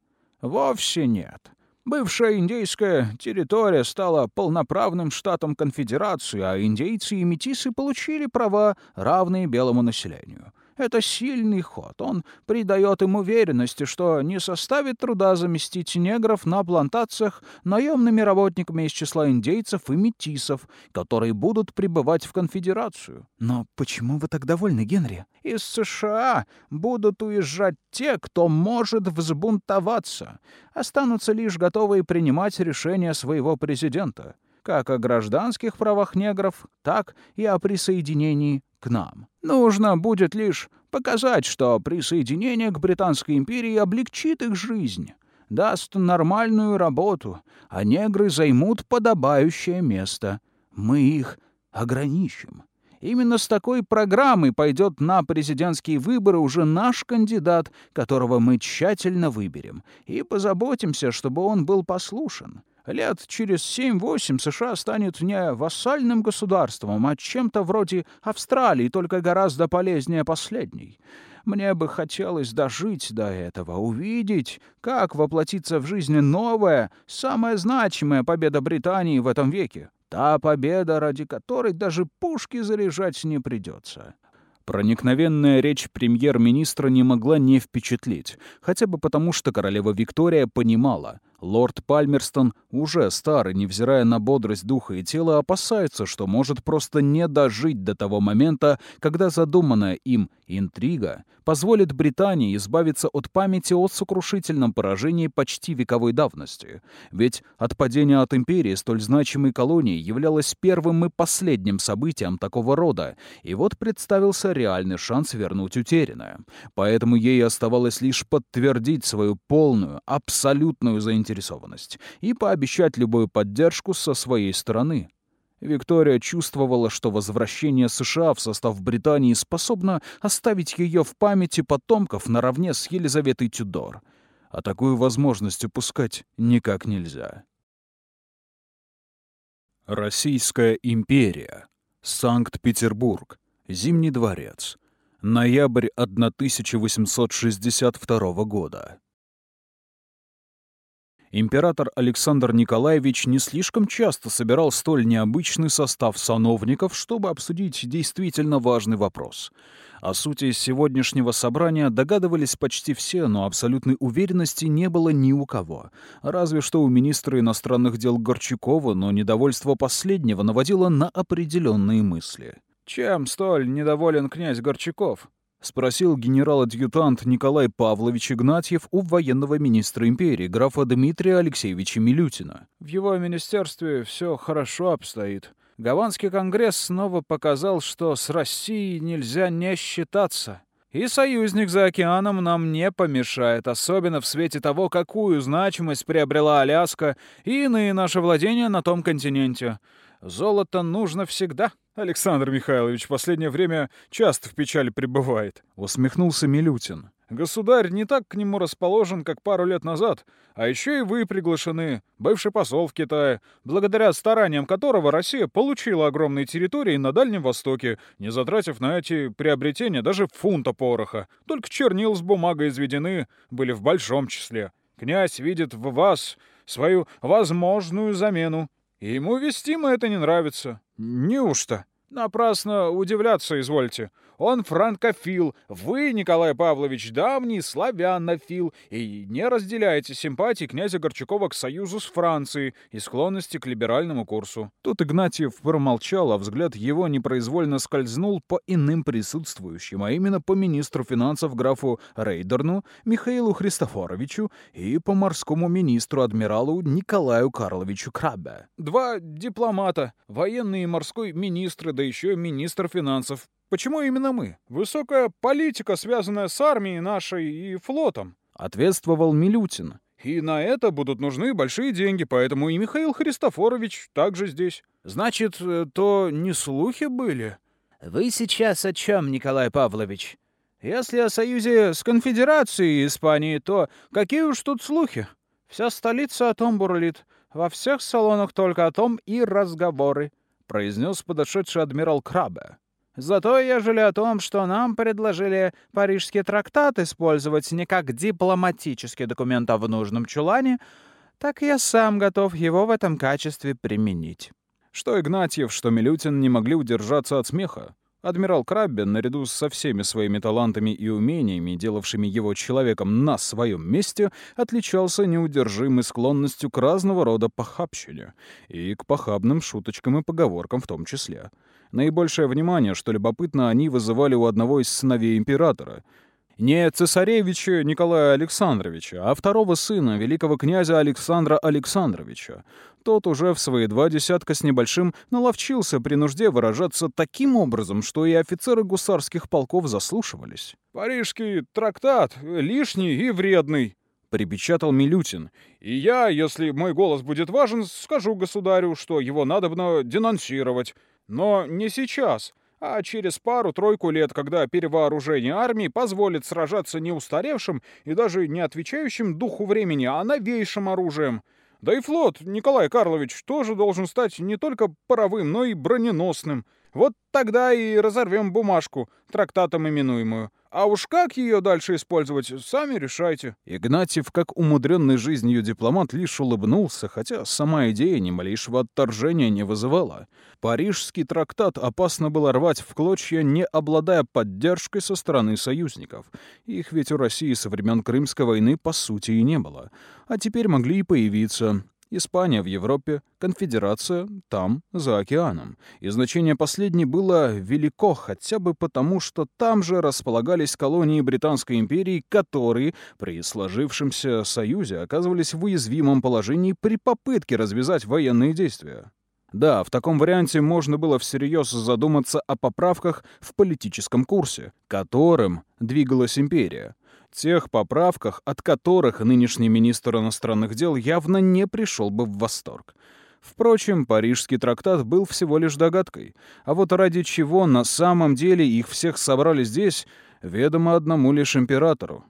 Speaker 2: Вовсе нет. Бывшая индейская территория стала полноправным штатом конфедерации, а индейцы и метисы получили права, равные белому населению. Это сильный ход. Он придает им уверенности, что не составит труда заместить негров на плантациях наемными работниками из числа индейцев и метисов, которые будут прибывать в конфедерацию.
Speaker 3: Но почему вы так довольны, Генри?
Speaker 2: Из США будут уезжать те, кто может взбунтоваться. Останутся лишь готовые принимать решения своего президента как о гражданских правах негров, так и о присоединении к нам. Нужно будет лишь показать, что присоединение к Британской империи облегчит их жизнь, даст нормальную работу, а негры займут подобающее место. Мы их ограничим. Именно с такой программой пойдет на президентские выборы уже наш кандидат, которого мы тщательно выберем, и позаботимся, чтобы он был послушен. Лет через семь-восемь США станет не вассальным государством, а чем-то вроде Австралии, только гораздо полезнее последней. Мне бы хотелось дожить до этого, увидеть, как воплотится в жизнь новая, самая значимая победа Британии в этом веке. Та победа, ради которой даже пушки заряжать не придется.
Speaker 1: Проникновенная речь премьер-министра не могла не впечатлить, хотя бы потому, что королева Виктория понимала — Лорд Пальмерстон, уже старый, невзирая на бодрость духа и тела, опасается, что может просто не дожить до того момента, когда задуманная им интрига позволит Британии избавиться от памяти о сокрушительном поражении почти вековой давности. Ведь отпадение от империи столь значимой колонии являлось первым и последним событием такого рода, и вот представился реальный шанс вернуть утерянное. Поэтому ей оставалось лишь подтвердить свою полную, абсолютную заинтересованность заинтересованность и пообещать любую поддержку со своей стороны. Виктория чувствовала, что возвращение США в состав Британии способно оставить ее в памяти потомков наравне с Елизаветой Тюдор. А такую возможность упускать никак нельзя. Российская империя. Санкт-Петербург. Зимний дворец. Ноябрь 1862 года. Император Александр Николаевич не слишком часто собирал столь необычный состав сановников, чтобы обсудить действительно важный вопрос. О сути сегодняшнего собрания догадывались почти все, но абсолютной уверенности не было ни у кого. Разве что у министра иностранных дел Горчакова, но недовольство последнего наводило на определенные мысли.
Speaker 3: «Чем столь недоволен князь Горчаков?»
Speaker 1: — спросил генерал-адъютант Николай Павлович Игнатьев у военного министра империи, графа Дмитрия Алексеевича Милютина.
Speaker 3: «В его министерстве все хорошо обстоит. Гаванский конгресс снова показал, что с Россией нельзя не считаться. И союзник за океаном нам не помешает, особенно в свете того, какую значимость приобрела Аляска и иные наши владения на том континенте. Золото нужно всегда». Александр Михайлович в последнее время часто в печали пребывает», — усмехнулся Милютин. «Государь не так к нему расположен, как пару лет назад, а еще и вы приглашены, бывший посол в Китае, благодаря стараниям которого Россия получила огромные территории на Дальнем Востоке, не затратив на эти приобретения даже фунта пороха. Только чернил с бумагой изведены были в большом числе. Князь видит в вас свою возможную замену, и ему вестимо это не нравится. Неужто? Напрасно удивляться извольте. Он франкофил, вы, Николай Павлович, давний славянофил, и не разделяете симпатии князя Горчакова к союзу с Францией и склонности к либеральному курсу».
Speaker 1: Тут Игнатьев промолчал, а взгляд его непроизвольно скользнул по иным присутствующим, а именно по министру финансов графу Рейдерну, Михаилу Христофоровичу и по морскому министру адмиралу Николаю Карловичу Крабе.
Speaker 3: «Два дипломата, военный и морской министры, да еще министр финансов. Почему именно мы? Высокая политика, связанная с армией нашей и флотом.
Speaker 1: Ответствовал Милютин.
Speaker 3: И на это будут нужны большие деньги, поэтому и Михаил Христофорович также здесь. Значит, э, то не слухи были?
Speaker 4: Вы сейчас о чем, Николай Павлович? Если о союзе с конфедерацией Испании, то какие уж тут слухи? Вся столица о том бурлит. Во всех салонах только о том и разговоры, произнес подошедший адмирал Крабе. Зато, ежели о том, что нам предложили Парижский трактат использовать не как дипломатический документ, а в нужном чулане, так я сам готов его в этом качестве применить».
Speaker 1: Что Игнатьев, что Милютин не могли удержаться от смеха. Адмирал Краббин, наряду со всеми своими талантами и умениями, делавшими его человеком на своем месте, отличался неудержимой склонностью к разного рода похабщине и к похабным шуточкам и поговоркам в том числе. Наибольшее внимание, что любопытно, они вызывали у одного из сыновей императора. Не цесаревича Николая Александровича, а второго сына, великого князя Александра Александровича. Тот уже в свои два десятка с небольшим наловчился при нужде выражаться таким образом, что и офицеры гусарских полков заслушивались.
Speaker 3: «Парижский трактат лишний и вредный», — припечатал Милютин. «И я, если мой голос будет важен, скажу государю, что его надобно денонсировать. Но не сейчас, а через пару-тройку лет, когда перевооружение армии позволит сражаться не устаревшим и даже не отвечающим духу времени, а новейшим оружием. Да и флот, Николай Карлович, тоже должен стать не только паровым, но и броненосным. Вот тогда и разорвем бумажку, трактатом именуемую. А уж как ее дальше использовать, сами решайте».
Speaker 1: Игнатьев, как умудренный жизнью дипломат, лишь улыбнулся, хотя сама идея ни малейшего отторжения не вызывала. Парижский трактат опасно было рвать в клочья, не обладая поддержкой со стороны союзников. Их ведь у России со времен Крымской войны по сути и не было. А теперь могли и появиться. Испания в Европе, конфедерация там, за океаном. И значение последней было велико хотя бы потому, что там же располагались колонии Британской империи, которые при сложившемся союзе оказывались в уязвимом положении при попытке развязать военные действия. Да, в таком варианте можно было всерьез задуматься о поправках в политическом курсе, которым двигалась империя тех поправках, от которых нынешний министр иностранных дел явно не пришел бы в восторг. Впрочем, Парижский трактат был всего лишь догадкой. А вот ради чего на самом деле их всех собрали здесь, ведомо одному лишь императору,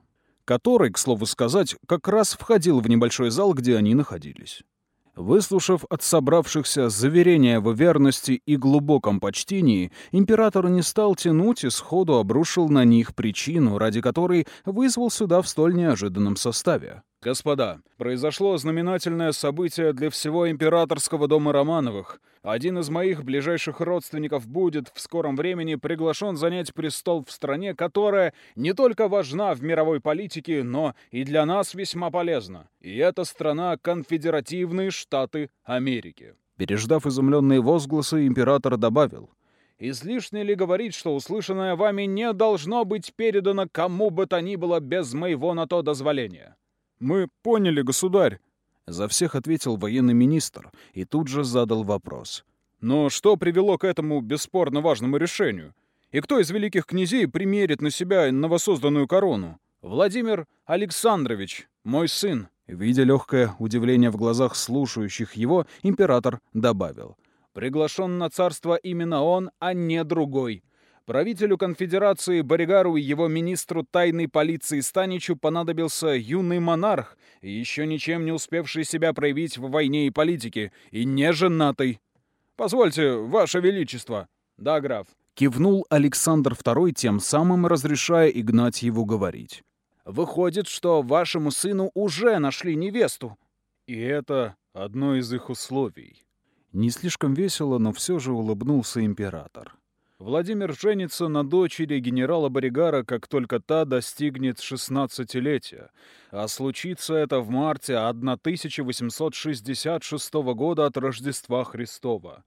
Speaker 1: который, к слову сказать, как раз входил в небольшой зал, где они находились. Выслушав от собравшихся заверения в верности и глубоком почтении, император не стал тянуть и сходу обрушил на них причину, ради которой вызвал сюда в столь неожиданном составе. Господа, произошло знаменательное событие для всего императорского дома Романовых. Один из моих ближайших родственников будет в скором времени приглашен занять престол в стране, которая не только важна в мировой политике, но и для нас весьма полезна. И это страна Конфедеративные Штаты Америки. Переждав изумленные возгласы, император добавил — Излишне ли говорить, что услышанное вами не должно быть передано кому бы то ни было без моего на то дозволения? «Мы поняли, государь», — за всех ответил военный министр и тут же задал вопрос. «Но что привело к этому бесспорно важному решению? И кто из великих князей примерит на себя новосозданную корону?» «Владимир Александрович, мой сын», Видя легкое удивление в глазах слушающих его, император добавил. «Приглашен на царство именно он, а не другой. Правителю конфедерации Боригару и его министру тайной полиции Станичу понадобился юный монарх, еще ничем не успевший себя проявить в войне и политике, и не женатый. «Позвольте, ваше величество!» «Да, граф», — кивнул Александр II, тем самым разрешая Игнатьеву говорить. «Выходит, что вашему сыну уже нашли невесту». «И это одно из их условий». Не слишком весело, но все же улыбнулся император. Владимир женится на дочери генерала Боригара, как только та достигнет шестнадцатилетия, а случится это в марте 1866 года от Рождества Христова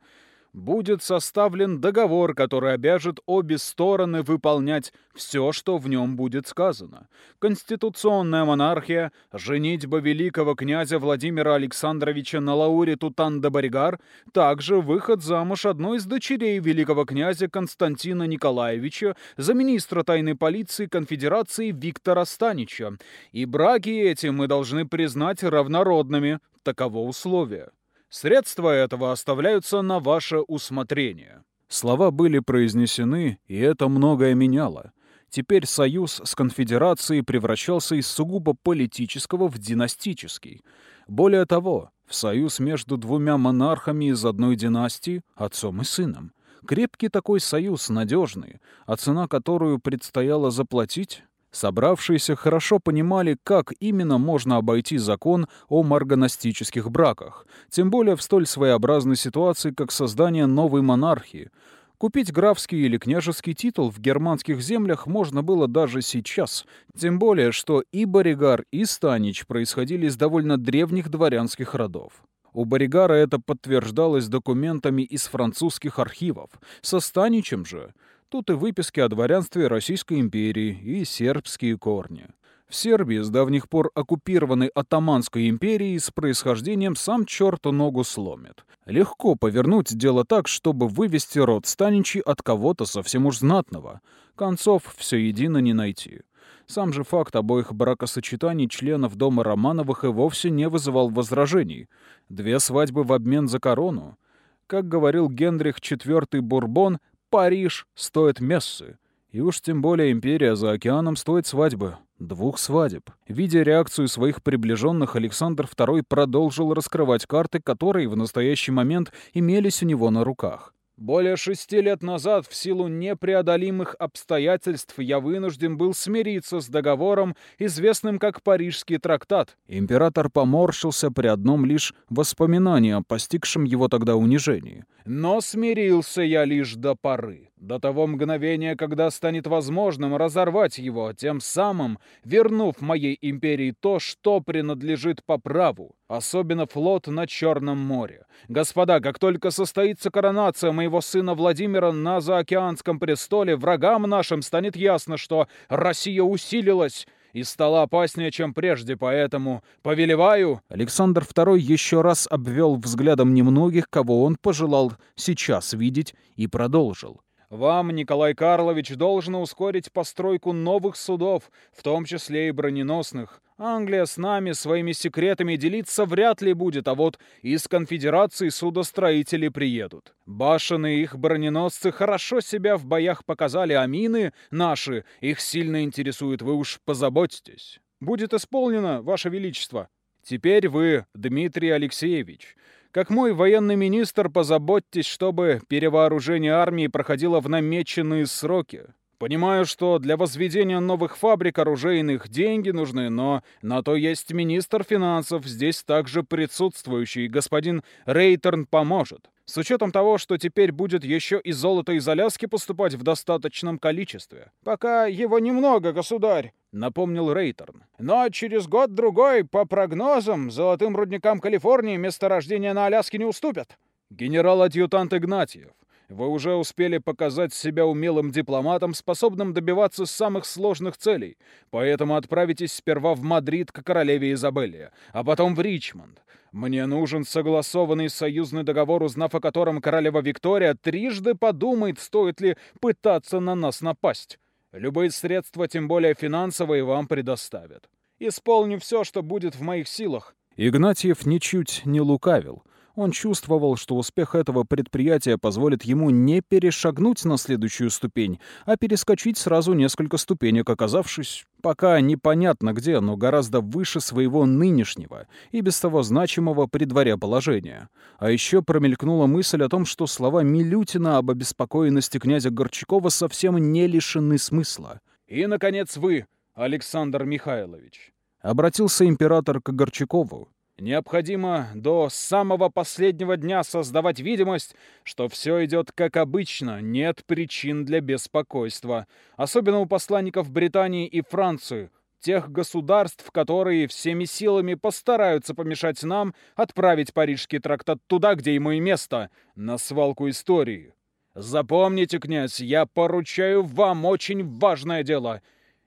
Speaker 1: будет составлен договор, который обяжет обе стороны выполнять все, что в нем будет сказано. Конституционная монархия, женитьба великого князя Владимира Александровича на Лауре Тутан-де-Боригар, также выход замуж одной из дочерей великого князя Константина Николаевича за министра тайной полиции конфедерации Виктора Станича. И браки эти мы должны признать равнородными. Таково условие. Средства этого оставляются на ваше усмотрение». Слова были произнесены, и это многое меняло. Теперь союз с конфедерацией превращался из сугубо политического в династический. Более того, в союз между двумя монархами из одной династии, отцом и сыном. Крепкий такой союз, надежный, а цена которую предстояло заплатить, Собравшиеся хорошо понимали, как именно можно обойти закон о марганастических браках, тем более в столь своеобразной ситуации, как создание новой монархии. Купить графский или княжеский титул в германских землях можно было даже сейчас, тем более, что и Боригар, и Станич происходили из довольно древних дворянских родов. У Боригара это подтверждалось документами из французских архивов. Со Станичем же Тут и выписки о дворянстве Российской империи, и сербские корни. В Сербии с давних пор оккупированной Атаманской империей с происхождением сам черту ногу сломит. Легко повернуть дело так, чтобы вывести род Станичи от кого-то совсем уж знатного. Концов все едино не найти. Сам же факт обоих бракосочетаний членов дома Романовых и вовсе не вызывал возражений. Две свадьбы в обмен за корону. Как говорил Генрих IV Бурбон, Париж стоит мессы. И уж тем более империя за океаном стоит свадьбы. Двух свадеб. Видя реакцию своих приближенных, Александр II продолжил раскрывать карты, которые в настоящий момент имелись у него на руках. Более шести лет назад, в силу непреодолимых обстоятельств, я вынужден был смириться с договором, известным как Парижский трактат. Император поморщился при одном лишь воспоминании о постигшем его тогда унижении. Но смирился я лишь до поры, до того мгновения, когда станет возможным разорвать его, тем самым вернув моей империи то, что принадлежит по праву особенно флот на Черном море. Господа, как только состоится коронация моего сына Владимира на заокеанском престоле, врагам нашим станет ясно, что Россия усилилась и стала опаснее, чем прежде, поэтому повелеваю...» Александр II еще раз обвел взглядом немногих, кого он пожелал сейчас видеть, и продолжил. Вам, Николай Карлович, должно ускорить постройку новых судов, в том числе и броненосных. Англия с нами своими секретами делиться вряд ли будет, а вот из конфедерации судостроители приедут. Башенные их броненосцы хорошо себя в боях показали, а мины наши их сильно интересуют, вы уж позаботьтесь. Будет исполнено, Ваше Величество. Теперь вы, Дмитрий Алексеевич, как мой военный министр, позаботьтесь, чтобы перевооружение армии проходило в намеченные сроки. Понимаю, что для возведения новых фабрик оружейных деньги нужны, но на то есть министр финансов, здесь также присутствующий, господин Рейтерн поможет. С учетом того, что теперь будет еще и золото из Аляски поступать в достаточном количестве.
Speaker 4: «Пока его немного, государь», — напомнил Рейтерн. «Но через год-другой, по прогнозам, золотым рудникам Калифорнии месторождения на Аляске не уступят».
Speaker 1: Генерал-адъютант Игнатьев, вы уже успели показать себя умелым дипломатом, способным добиваться самых сложных целей, поэтому отправитесь сперва в Мадрид к королеве Изабелле, а потом в Ричмонд. Мне нужен согласованный союзный договор, узнав о котором королева Виктория трижды подумает, стоит ли пытаться на нас напасть. Любые средства, тем более финансовые, вам предоставят. Исполню все, что будет в моих силах». Игнатьев ничуть не лукавил — он чувствовал, что успех этого предприятия позволит ему не перешагнуть на следующую ступень, а перескочить сразу несколько ступенек, оказавшись пока непонятно где, но гораздо выше своего нынешнего и без того значимого при дворе положения. А еще промелькнула мысль о том, что слова Милютина об обеспокоенности князя Горчакова совсем не лишены смысла. «И, наконец, вы, Александр Михайлович!» Обратился император к Горчакову, Необходимо до самого последнего дня создавать видимость, что все идет как обычно, нет причин для беспокойства. Особенно у посланников Британии и Франции, тех государств, которые всеми силами постараются помешать нам отправить парижский трактат туда, где ему и место, на свалку истории. Запомните, князь, я поручаю вам очень важное дело.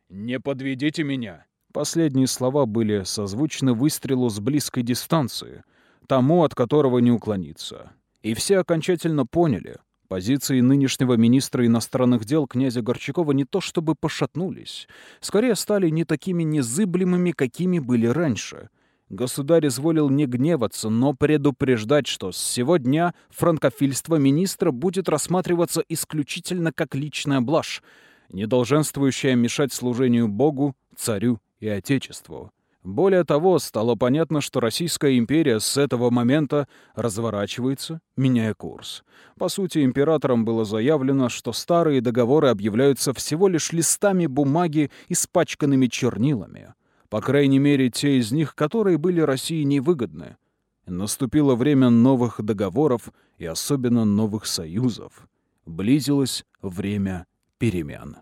Speaker 1: Не подведите меня. Последние слова были созвучны выстрелу с близкой дистанции, тому, от которого не уклониться. И все окончательно поняли, позиции нынешнего министра иностранных дел князя Горчакова не то чтобы пошатнулись, скорее стали не такими незыблемыми, какими были раньше. Государь изволил не гневаться, но предупреждать, что с сего дня франкофильство министра будет рассматриваться исключительно как личная блажь, не долженствующая мешать служению Богу, царю и Отечеству. Более того, стало понятно, что Российская империя с этого момента разворачивается, меняя курс. По сути, императором было заявлено, что старые договоры объявляются всего лишь листами бумаги, испачканными чернилами. По крайней мере, те из них, которые были России невыгодны. Наступило время новых договоров и особенно новых союзов. Близилось время перемен.